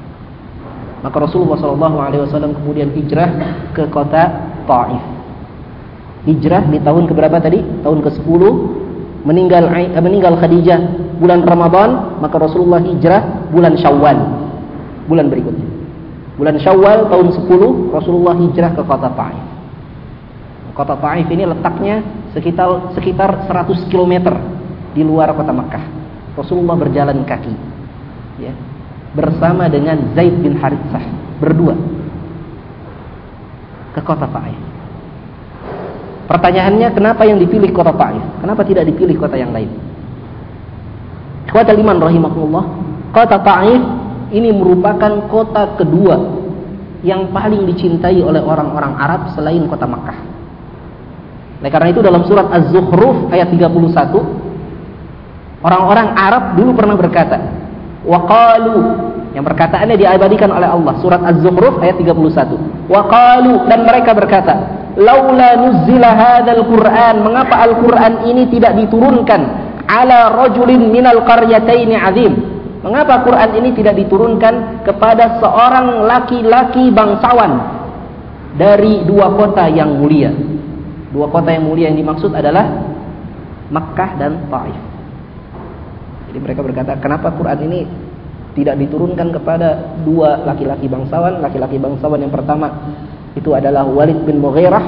Maka Rasulullah Wasallam kemudian hijrah ke kota Taif. Hijrah di tahun keberapa tadi? Tahun ke-10 meninggal eh, meninggal Khadijah bulan Ramadan, maka Rasulullah hijrah bulan Syawal bulan berikutnya. Bulan Syawal tahun 10 Rasulullah hijrah ke kota Taif. Kota Taif ini letaknya sekitar sekitar 100 km di luar kota Makkah. Rasulullah berjalan kaki. Ya. Bersama dengan Zaid bin Haritsah berdua ke kota Taif. Pertanyaannya kenapa yang dipilih kota Taif? Kenapa tidak dipilih kota yang lain? Kota Liman rahimahullah, kota Taif ini merupakan kota kedua yang paling dicintai oleh orang-orang Arab selain kota Makkah. Oleh karena itu dalam surat Az-Zukhruf ayat 31 orang-orang Arab dulu pernah berkata, waqalu yang perkataannya diabadikan oleh Allah surat Az-Zukhruf ayat 31. Waqalu dan mereka berkata, laula nuzzila hadzal Qur'an, mengapa Al-Qur'an ini tidak diturunkan ala rajulin minal qaryataini azim? Mengapa Quran ini tidak diturunkan kepada seorang laki-laki bangsawan dari dua kota yang mulia? Dua kota yang mulia yang dimaksud adalah Makkah dan Taif. Jadi mereka berkata, kenapa Quran ini tidak diturunkan kepada dua laki-laki bangsawan? Laki-laki bangsawan yang pertama itu adalah Walid bin Mughirah,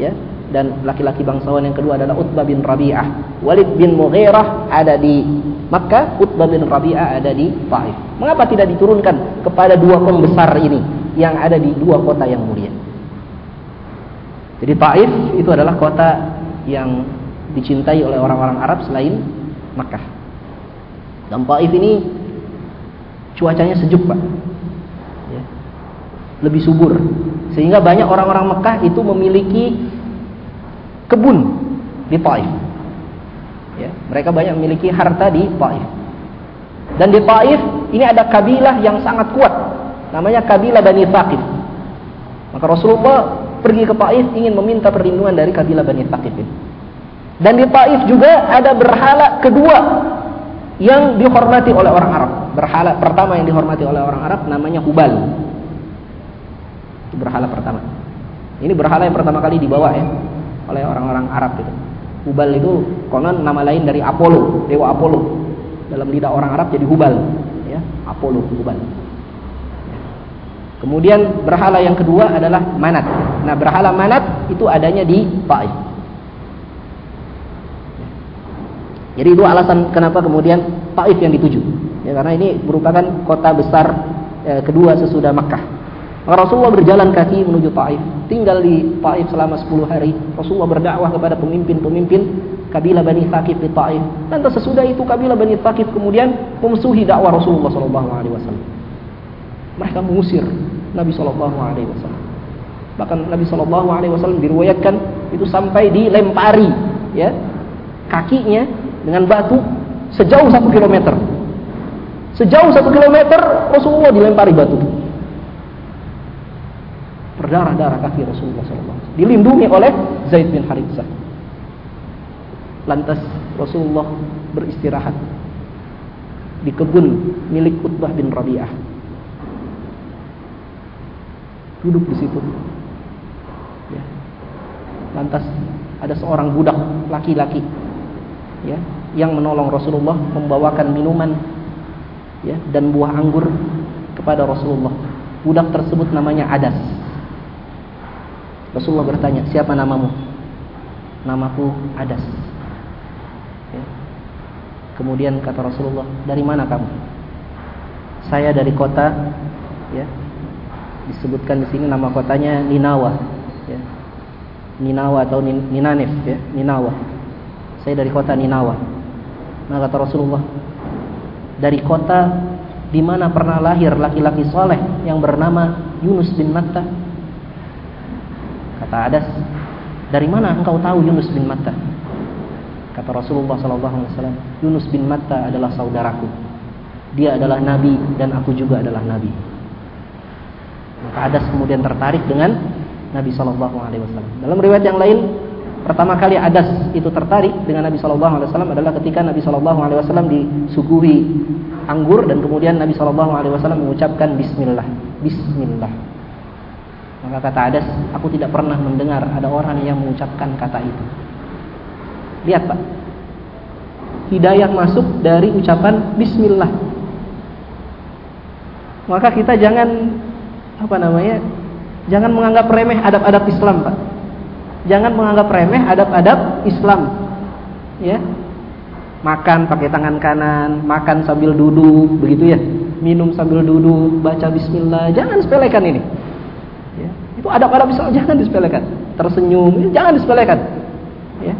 ya, dan laki-laki bangsawan yang kedua adalah Utbah bin Rabi'ah. Walid bin Mughirah ada di Makkah, Utbah bin Rabi'ah ada di Taif. Mengapa tidak diturunkan kepada dua pembesar ini yang ada di dua kota yang mulia? Jadi Taif itu adalah kota yang dicintai oleh orang-orang Arab selain Makkah. Dan Taif ini cuacanya sejuk, Pak. Ya. Lebih subur. Sehingga banyak orang-orang Mekah itu memiliki kebun di Taif. Ya, mereka banyak memiliki harta di Taif. Dan di Taif ini ada kabilah yang sangat kuat. Namanya kabilah Bani Thaqif. Maka Rasulullah pergi ke Taif ingin meminta perlindungan dari kabilah Bani Thaqif ini. Dan di Taif juga ada berhala kedua yang dihormati oleh orang Arab. Berhala pertama yang dihormati oleh orang Arab namanya Hubal. Itu berhala pertama. Ini berhala yang pertama kali dibawa ya oleh orang-orang Arab itu. Hubal itu konon nama lain dari Apollo, dewa Apollo. Dalam lidah orang Arab jadi Hubal, ya, Apollo, Hubal. Kemudian berhala yang kedua adalah Manat. Nah, berhala Manat itu adanya di Taif. Ya. Jadi itu alasan kenapa kemudian Taif yang dituju. Ya, karena ini merupakan kota besar eh, kedua sesudah Makkah. Maka Rasulullah berjalan kaki menuju Taif, tinggal di Taif selama 10 hari. Rasulullah berdakwah kepada pemimpin-pemimpin kabilah Bani Thaqif di Taif. Dan sesudah itu kabilah Bani Thaqif kemudian memusuhi dakwah Rasulullah sallallahu alaihi wasallam. Mereka mengusir Nabi sallallahu alaihi wasallam. Bahkan Nabi sallallahu alaihi wasallam diriwayatkan itu sampai dilempari ya kakinya dengan batu sejauh satu kilometer. Sejauh satu kilometer Rasulullah dilempari batu berdarah-darah kaki Rasulullah SAW. Dilindungi oleh Zaid bin Harithah. Lantas Rasulullah beristirahat di kebun milik Utbah bin Rabi'ah. Duduk di situ. Ya. Lantas ada seorang budak laki-laki ya, yang menolong Rasulullah membawakan minuman ya, dan buah anggur kepada Rasulullah. Budak tersebut namanya Adas. Rasulullah bertanya, siapa namamu? Namaku Adas. Ya. Kemudian kata Rasulullah, dari mana kamu? Saya dari kota, ya. Disebutkan di sini nama kotanya Ninawa, ya. Ninawa atau Ninanef, ya. Ninawa. Saya dari kota Ninawa. Maka kata Rasulullah, dari kota di mana pernah lahir laki-laki soleh yang bernama Yunus bin Matta Kata Adas, dari mana engkau tahu Yunus bin Matta? Kata Rasulullah SAW, Yunus bin Matta adalah saudaraku. Dia adalah nabi dan aku juga adalah nabi. Maka Adas kemudian tertarik dengan Nabi Shallallahu Alaihi Wasallam. Dalam riwayat yang lain, pertama kali Adas itu tertarik dengan Nabi Shallallahu Alaihi Wasallam adalah ketika Nabi Shallallahu Alaihi Wasallam disuguhi anggur dan kemudian Nabi Shallallahu Alaihi Wasallam mengucapkan Bismillah, Bismillah. Maka kata Adas, aku tidak pernah mendengar ada orang yang mengucapkan kata itu. Lihat Pak. Hidayah masuk dari ucapan bismillah. Maka kita jangan apa namanya? Jangan menganggap remeh adab-adab Islam, Pak. Jangan menganggap remeh adab-adab Islam. Ya. Makan pakai tangan kanan, makan sambil duduk, begitu ya. Minum sambil duduk, baca bismillah. Jangan sepelekan ini. Itu adab-adab Islam jangan disepelekan. Tersenyum, jangan disepelekan. Ya.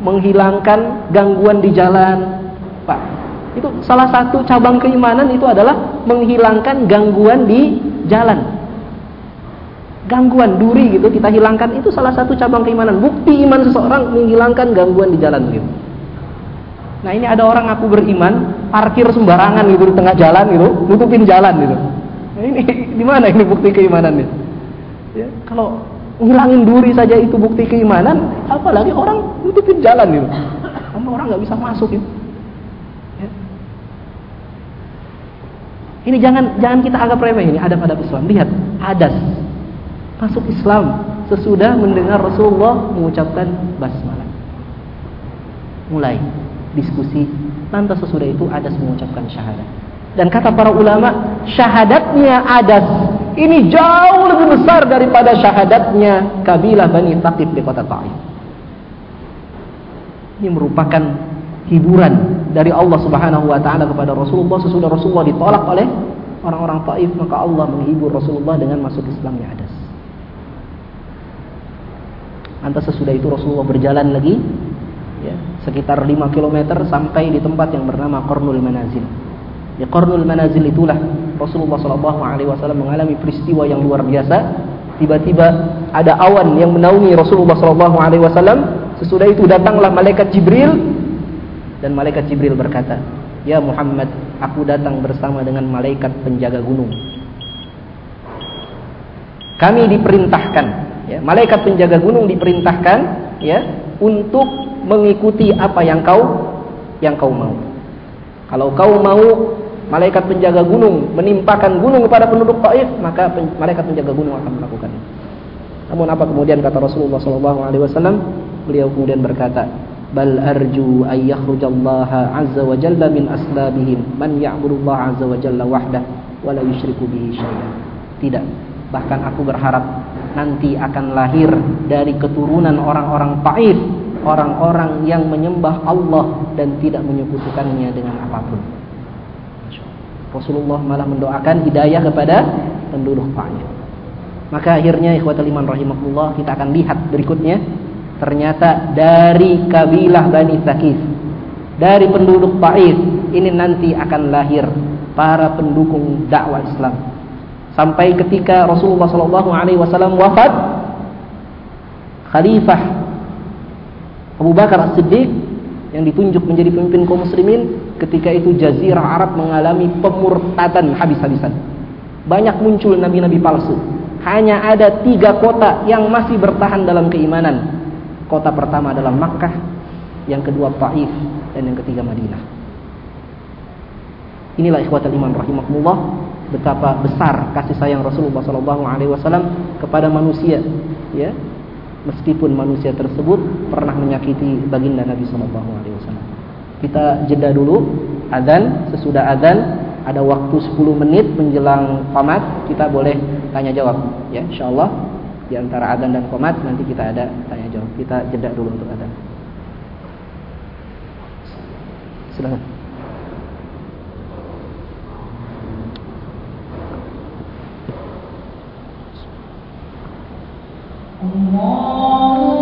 Menghilangkan gangguan di jalan, Pak. Itu salah satu cabang keimanan itu adalah menghilangkan gangguan di jalan. Gangguan duri gitu kita hilangkan itu salah satu cabang keimanan. Bukti iman seseorang menghilangkan gangguan di jalan gitu. Nah ini ada orang aku beriman, parkir sembarangan gitu di tengah jalan gitu, nutupin jalan gitu. Nah, ini (laughs) di mana ini bukti keimanannya? Ya, kalau ngilangin duri saja itu bukti keimanan, apalagi orang nutupin jalan gitu. Sama orang nggak bisa masuk gitu. Ya. Ini jangan jangan kita anggap remeh ini adab-adab Islam. Lihat, adas masuk Islam sesudah mendengar Rasulullah mengucapkan basmalah. Mulai diskusi, lantas sesudah itu adas mengucapkan syahadat. Dan kata para ulama, syahadatnya Adas ini jauh lebih besar daripada syahadatnya kabilah Bani Thaqif di kota Taif. Ini merupakan hiburan dari Allah Subhanahu wa taala kepada Rasulullah sesudah Rasulullah ditolak oleh orang-orang Taif, maka Allah menghibur Rasulullah dengan masuk Islamnya Adas. Antas sesudah itu Rasulullah berjalan lagi ya, sekitar 5 km sampai di tempat yang bernama Qarnul Manazil. Di Qarnul Manazil itulah Rasulullah Shallallahu Alaihi Wasallam mengalami peristiwa yang luar biasa. Tiba-tiba ada awan yang menaungi Rasulullah Shallallahu Alaihi Wasallam. Sesudah itu datanglah malaikat Jibril dan malaikat Jibril berkata, Ya Muhammad, aku datang bersama dengan malaikat penjaga gunung. Kami diperintahkan, ya, malaikat penjaga gunung diperintahkan, ya, untuk mengikuti apa yang kau yang kau mau. Kalau kau mau malaikat penjaga gunung menimpakan gunung kepada penduduk Taif, maka pen, malaikat penjaga gunung akan melakukan. Namun apa kemudian kata Rasulullah sallallahu alaihi wasallam? Beliau kemudian berkata, "Bal arju ay yakhrujallaha azza wa jalla min aslabihim man ya'budullaha azza wa jalla wahdah wa la yusyriku bihi syai'an." Tidak, bahkan aku berharap nanti akan lahir dari keturunan orang-orang Taif, orang-orang yang menyembah Allah dan tidak menyekutukannya dengan apa pun. Rasulullah malah mendoakan hidayah kepada penduduk Taif. Maka akhirnya ikhwatul iman rahimahullah kita akan lihat berikutnya ternyata dari kabilah Bani Thaqif dari penduduk Taif ini nanti akan lahir para pendukung dakwah Islam sampai ketika Rasulullah Shallallahu Alaihi Wasallam wafat Khalifah Abu Bakar As-Siddiq yang ditunjuk menjadi pemimpin kaum muslimin ketika itu jazirah Arab mengalami pemurtadan habis-habisan banyak muncul nabi-nabi palsu hanya ada tiga kota yang masih bertahan dalam keimanan. Kota pertama adalah Makkah, yang kedua Taif, dan yang ketiga Madinah. Inilah ikhwatul iman rahimakumullah betapa besar kasih sayang Rasulullah sallallahu alaihi wasallam kepada manusia, ya. Meskipun manusia tersebut pernah menyakiti baginda Nabi sallallahu alaihi wasallam. Kita jeda dulu azan, sesudah azan ada waktu 10 menit menjelang komat kita boleh tanya jawab ya insyaallah di antara adzan dan komat nanti kita ada tanya jawab kita jeda dulu untuk adzan silakan Allah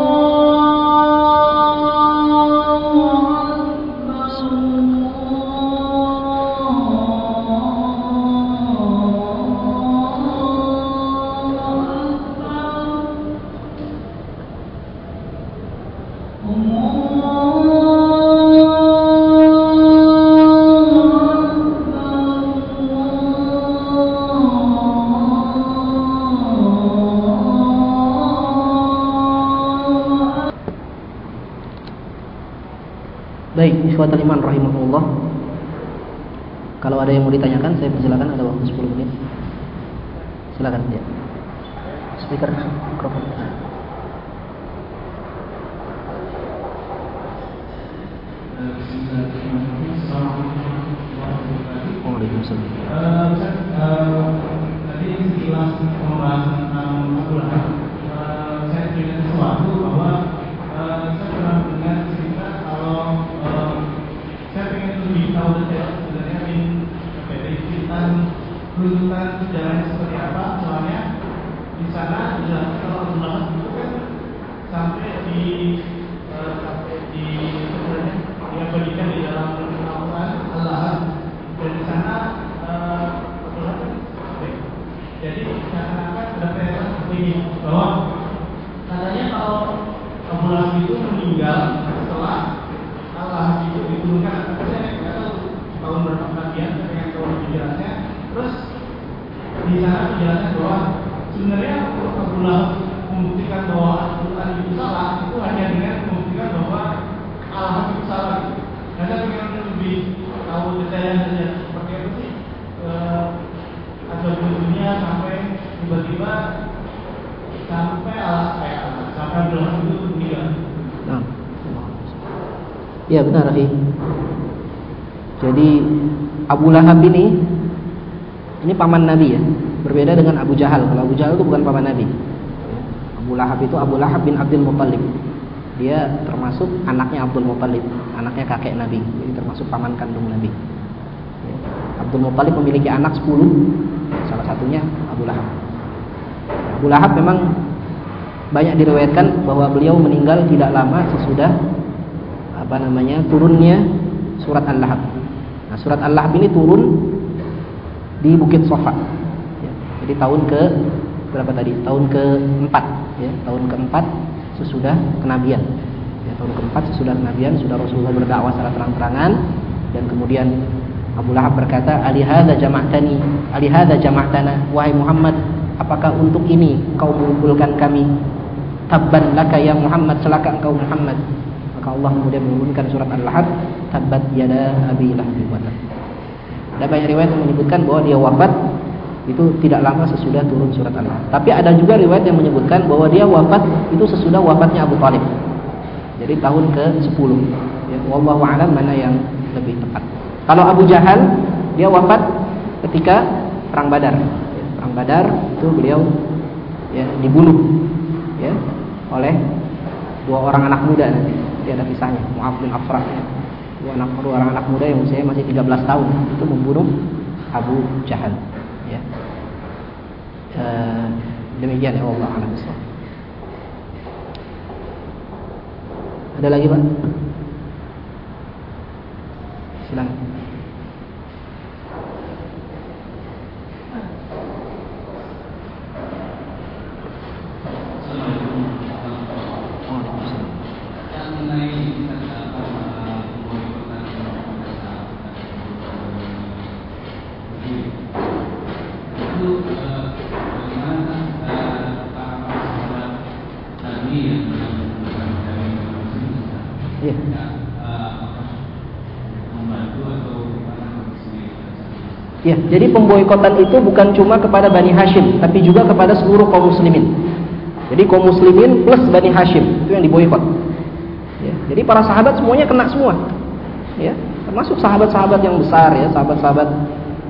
ikhwatal iman rahimahullah. Kalau ada yang mau ditanyakan, saya persilakan ada waktu 10 menit. Silakan ya. Speaker mikrofon. Waalaikumsalam. Uh, tadi sekilas membahas tentang saya cerita sesuatu bahwa saya pernah mendengar cerita kalau saya ingin lebih tahu detail sebenarnya di cerita runtutan sejarahnya seperti apa soalnya di sana dijelaskan kalau Abdullah itu kan sampai di uh, sampai di sebenarnya diabadikan di dalam Al-Quran Allah dan di sana uh, Abdullah kan jadi seakan-akan ada pernyataan seperti ini bahwa katanya kalau Abdullah itu meninggal setelah Allah itu diturunkan saya nggak tahu tahun berapa kalian saya nggak tahu penjelasannya terus di sana penjelasan bahwa sebenarnya Abu Lahab membuktikan bahwa Al-Quran itu salah itu hanya dengan membuktikan bahwa Allah itu salah nah saya ingin lebih tahu detailnya saja seperti apa sih eh, ada dunia sampai tiba-tiba sampai Allah kayak sampai Abu Lahab itu meninggal nah. Ya benar Rafi. Jadi Abu Lahab ini ini paman Nabi ya. Berbeda dengan Abu Jahal. Kalau Abu Jahal Abu Lahab itu Abu Lahab bin Abdul Muttalib. Dia termasuk anaknya Abdul Muttalib, anaknya kakek Nabi. Jadi termasuk paman kandung Nabi. Ya. Abdul Muttalib memiliki anak 10, salah satunya Abu Lahab. Abu Lahab memang banyak diriwayatkan bahwa beliau meninggal tidak lama sesudah apa namanya turunnya surat Al-Lahab. Nah, surat Al-Lahab ini turun di Bukit Sofa. Ya, jadi tahun ke berapa tadi? Tahun keempat, ya, tahun keempat sesudah kenabian. Ya, tahun keempat sesudah kenabian, sudah Rasulullah berdakwah secara terang-terangan dan kemudian Abu Lahab berkata, "Alihada jama'tani, alihada jama'tana, wahai Muhammad, apakah untuk ini kau mengumpulkan kami? Tabban laka ya Muhammad, celaka engkau Muhammad." maka Allah kemudian menurunkan surat Al-Lahab tabat yada abi lahab ada banyak riwayat yang menyebutkan bahwa dia wafat itu tidak lama sesudah turun surat Al-Lahab tapi ada juga riwayat yang menyebutkan bahwa dia wafat itu sesudah wafatnya Abu Talib. Jadi tahun ke-10 ya, wallahu alam mana yang lebih tepat. Kalau Abu Jahal dia wafat ketika perang Badar. Ya, perang Badar itu beliau ya dibunuh ya oleh dua orang anak muda nanti. Ada kisahnya Mu'af bin Afrah dua anak dua orang anak muda yang usianya masih 13 tahun. Itu membunuh Abu Jahal ya. E, Demikian ya Allah alam Ada lagi Pak? Silakan. Ya, jadi pemboikotan itu bukan cuma kepada Bani Hashim, tapi juga kepada seluruh kaum muslimin. Jadi kaum muslimin plus Bani Hashim itu yang diboikot. Ya, jadi para sahabat semuanya kena semua. Ya, termasuk sahabat-sahabat yang besar ya, sahabat-sahabat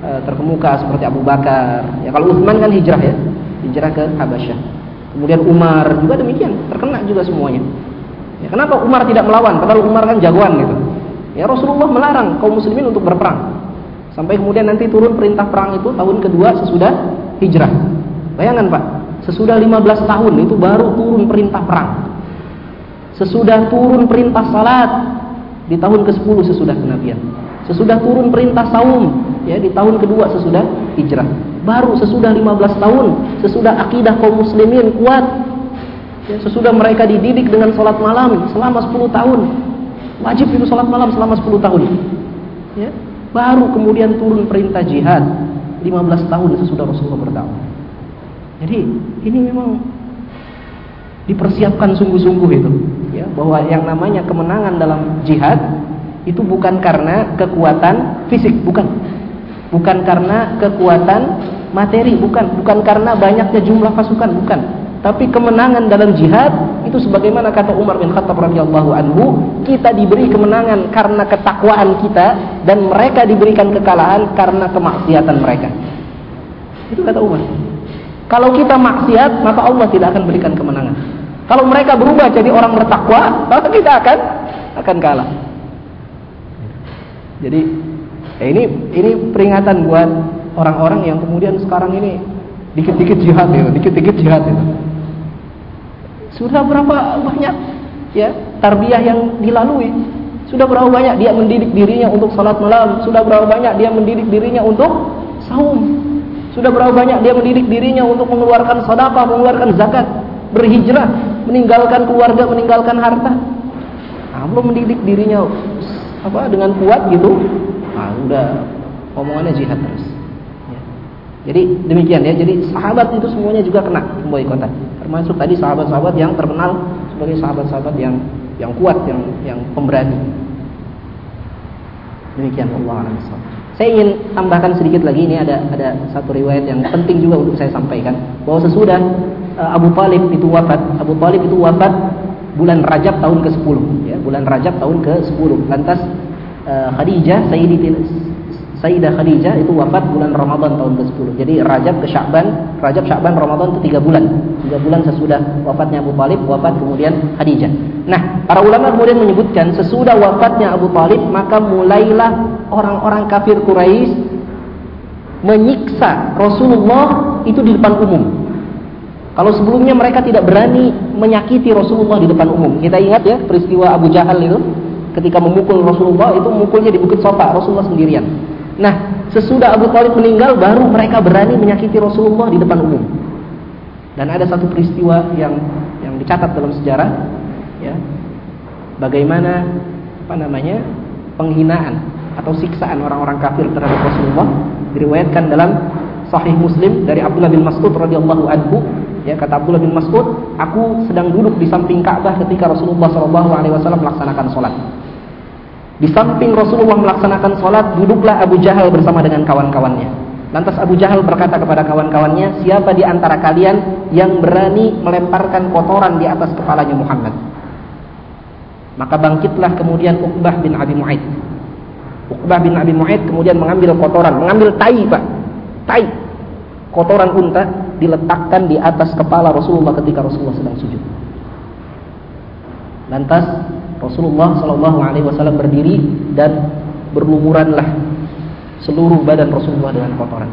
e, terkemuka seperti Abu Bakar. Ya, kalau Utsman kan hijrah ya, hijrah ke Habasyah. Kemudian Umar juga demikian, terkena juga semuanya. Ya, kenapa Umar tidak melawan? Padahal Umar kan jagoan gitu. Ya Rasulullah melarang kaum muslimin untuk berperang. Sampai kemudian nanti turun perintah perang itu tahun kedua sesudah hijrah. Bayangkan Pak, sesudah 15 tahun itu baru turun perintah perang. Sesudah turun perintah salat di tahun ke-10 sesudah kenabian. Sesudah turun perintah saum ya di tahun kedua sesudah hijrah. Baru sesudah 15 tahun, sesudah akidah kaum muslimin kuat. Ya, sesudah mereka dididik dengan sholat malam selama 10 tahun. Wajib itu sholat malam selama 10 tahun. Ya, Baru kemudian turun perintah jihad 15 tahun sesudah Rasulullah berdakwah. Jadi ini memang dipersiapkan sungguh-sungguh itu, ya, bahwa yang namanya kemenangan dalam jihad itu bukan karena kekuatan fisik, bukan. Bukan karena kekuatan materi, bukan. Bukan karena banyaknya jumlah pasukan, bukan. Tapi kemenangan dalam jihad itu sebagaimana kata Umar bin Khattab radhiyallahu anhu, kita diberi kemenangan karena ketakwaan kita dan mereka diberikan kekalahan karena kemaksiatan mereka. Itu kata Umar. Kalau kita maksiat, maka Allah tidak akan berikan kemenangan. Kalau mereka berubah jadi orang bertakwa, maka kita akan akan kalah. Jadi ya ini ini peringatan buat orang-orang yang kemudian sekarang ini dikit-dikit jihad ya, dikit-dikit jihad itu. Sudah berapa banyak ya tarbiyah yang dilalui? Sudah berapa banyak dia mendidik dirinya untuk salat malam? Sudah berapa banyak dia mendidik dirinya untuk saum? Sudah berapa banyak dia mendidik dirinya untuk mengeluarkan sedekah, mengeluarkan zakat, berhijrah, meninggalkan keluarga, meninggalkan harta? Nah, mendidik dirinya apa dengan kuat gitu? Nah, udah omongannya jihad terus. Jadi demikian ya. Jadi sahabat itu semuanya juga kena pemboikotan termasuk tadi sahabat-sahabat yang terkenal sebagai sahabat-sahabat yang yang kuat, yang yang pemberani. Demikian Allah Saya ingin tambahkan sedikit lagi ini ada ada satu riwayat yang penting juga untuk saya sampaikan bahwa sesudah uh, Abu Talib itu wafat, Abu Talib itu wafat bulan Rajab tahun ke-10 ya, bulan Rajab tahun ke-10. Lantas uh, Khadijah Sayyidatina Sayyidah Khadijah itu wafat bulan Ramadan tahun ke-10. Jadi Rajab ke Sya'ban, Rajab Sya'ban Ramadan itu 3 bulan. 3 bulan sesudah wafatnya Abu Talib, wafat kemudian Khadijah. Nah, para ulama kemudian menyebutkan sesudah wafatnya Abu Talib, maka mulailah orang-orang kafir Quraisy menyiksa Rasulullah itu di depan umum. Kalau sebelumnya mereka tidak berani menyakiti Rasulullah di depan umum. Kita ingat ya peristiwa Abu Jahal itu ketika memukul Rasulullah itu mukulnya di Bukit Sofa, Rasulullah sendirian. Nah, sesudah Abu Talib meninggal, baru mereka berani menyakiti Rasulullah di depan umum. Dan ada satu peristiwa yang yang dicatat dalam sejarah, ya, bagaimana apa namanya penghinaan atau siksaan orang-orang kafir terhadap Rasulullah diriwayatkan dalam Sahih Muslim dari Abdullah bin Mas'ud radhiyallahu anhu. Ya kata Abdullah bin Mas'ud aku sedang duduk di samping Ka'bah ketika Rasulullah wasallam melaksanakan salat di samping Rasulullah melaksanakan sholat, duduklah Abu Jahal bersama dengan kawan-kawannya. Lantas Abu Jahal berkata kepada kawan-kawannya, siapa di antara kalian yang berani melemparkan kotoran di atas kepalanya Muhammad? Maka bangkitlah kemudian Uqbah bin Abi Mu'aid. Uqbah bin Abi Mu'aid kemudian mengambil kotoran, mengambil tai pak, tai. Kotoran unta diletakkan di atas kepala Rasulullah ketika Rasulullah sedang sujud. Lantas Rasulullah Shallallahu Alaihi Wasallam berdiri dan berlumuranlah seluruh badan Rasulullah dengan kotoran.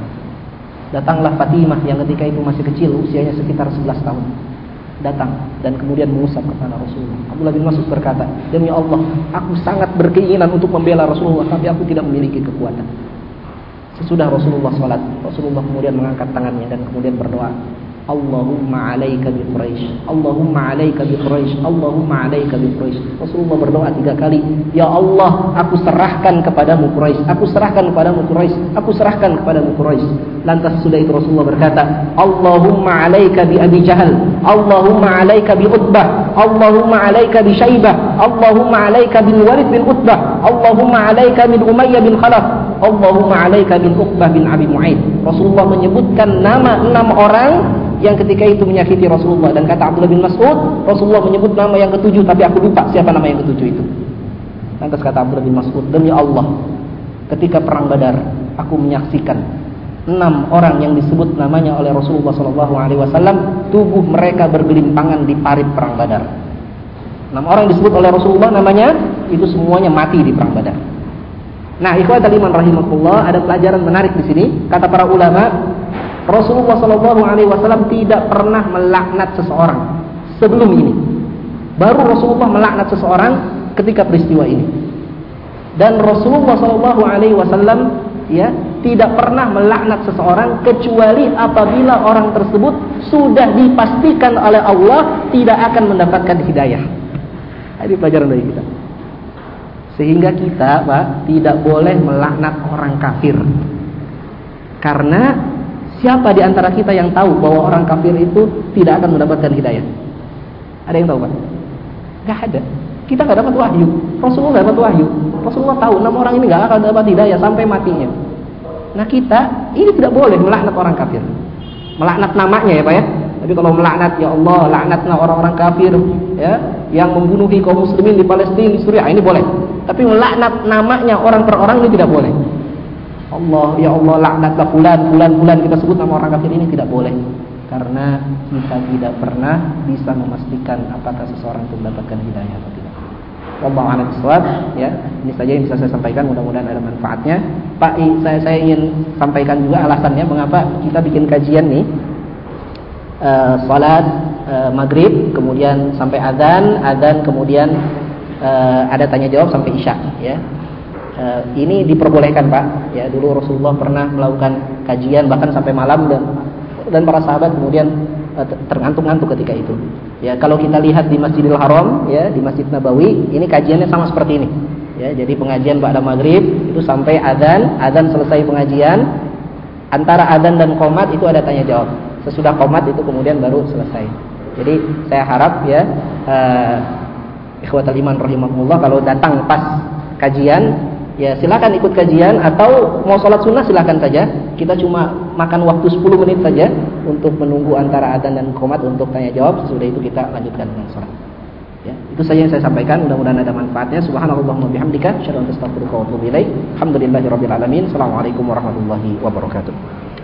Datanglah Fatimah yang ketika itu masih kecil, usianya sekitar 11 tahun. Datang dan kemudian mengusap kepada Rasulullah. Abdullah bin Mas'ud berkata, "Demi Allah, aku sangat berkeinginan untuk membela Rasulullah, tapi aku tidak memiliki kekuatan." Sesudah Rasulullah sholat, Rasulullah kemudian mengangkat tangannya dan kemudian berdoa, Allahumma alaika bi Quraisy. Allahumma alaika bi Quraisy. Allahumma alaika bi Quraisy. Rasulullah berdoa tiga kali, "Ya Allah, aku serahkan kepadamu Quraisy. Aku serahkan kepadamu Quraisy. Aku serahkan kepadamu Quraisy." Lantas sudah itu Rasulullah berkata, "Allahumma alaika bi Abi Jahal. Allahumma alaika bi Utbah. Allahumma alaika bi Syaibah. Allahumma alaika bin Walid bin Utbah. Allahumma alaika bin Umayyah bin Khalaf. Allahumma alaika bin Uqbah bin Abi Mu'aid." Rasulullah menyebutkan nama enam orang yang ketika itu menyakiti Rasulullah. Dan kata Abdullah bin Mas'ud Rasulullah menyebut nama yang ketujuh tapi aku lupa siapa nama yang ketujuh itu. Lantas kata Abdullah bin Mas'ud demi Allah ketika perang Badar aku menyaksikan enam orang yang disebut namanya oleh Rasulullah SAW tubuh mereka bergelimpangan di parit perang Badar. Enam orang disebut oleh Rasulullah namanya itu semuanya mati di perang Badar. Nah, ikhwatul iman rahimahullah, ada pelajaran menarik di sini. Kata para ulama, Rasulullah Shallallahu Alaihi Wasallam tidak pernah melaknat seseorang sebelum ini. Baru Rasulullah melaknat seseorang ketika peristiwa ini. Dan Rasulullah Shallallahu Alaihi Wasallam ya tidak pernah melaknat seseorang kecuali apabila orang tersebut sudah dipastikan oleh Allah tidak akan mendapatkan hidayah. Ini pelajaran dari kita. Sehingga kita, Pak, tidak boleh melaknat orang kafir. Karena Siapa di antara kita yang tahu bahwa orang kafir itu tidak akan mendapatkan hidayah? Ada yang tahu Pak? Gak ada. Kita nggak dapat wahyu. Rasulullah dapat wahyu. Rasulullah tahu enam orang ini nggak akan dapat hidayah sampai matinya. Nah kita ini tidak boleh melaknat orang kafir. Melaknat namanya ya Pak ya. Tapi kalau melaknat ya Allah, laknatlah orang-orang kafir ya yang membunuhi kaum muslimin di Palestina, di Suriah ini boleh. Tapi melaknat namanya orang per orang ini tidak boleh. Allah ya Allah laknatlah fulan fulan fulan kita sebut nama orang kafir ini tidak boleh karena kita tidak pernah bisa memastikan apakah seseorang itu mendapatkan hidayah atau tidak. Allah a'lam ya. Ini saja yang bisa saya sampaikan mudah-mudahan ada manfaatnya. Pak saya saya ingin sampaikan juga alasannya mengapa kita bikin kajian nih. Uh, salat uh, maghrib kemudian sampai adzan, adzan kemudian uh, ada tanya jawab sampai isya ya uh, ini diperbolehkan Pak. Ya, dulu Rasulullah pernah melakukan kajian bahkan sampai malam dan dan para sahabat kemudian uh, tergantung-ngantuk ketika itu. Ya, kalau kita lihat di Masjidil Haram, ya, di Masjid Nabawi, ini kajiannya sama seperti ini. Ya, jadi pengajian pada maghrib itu sampai adzan, adzan selesai pengajian, antara adzan dan komat itu ada tanya jawab. Sesudah komat itu kemudian baru selesai. Jadi saya harap ya uh, ikhwatal iman rahimahullah kalau datang pas kajian ya silakan ikut kajian atau mau sholat sunnah silakan saja. Kita cuma makan waktu 10 menit saja untuk menunggu antara adzan dan komat untuk tanya jawab. Sesudah itu kita lanjutkan dengan sholat. Ya itu saja yang saya sampaikan. Mudah-mudahan ada manfaatnya. Subhanallahumma bihamdika asyhadu an la ilaha illa anta astaghfiruka wa atubu ilaik. Alhamdulillahirabbil alamin. Assalamualaikum warahmatullahi wabarakatuh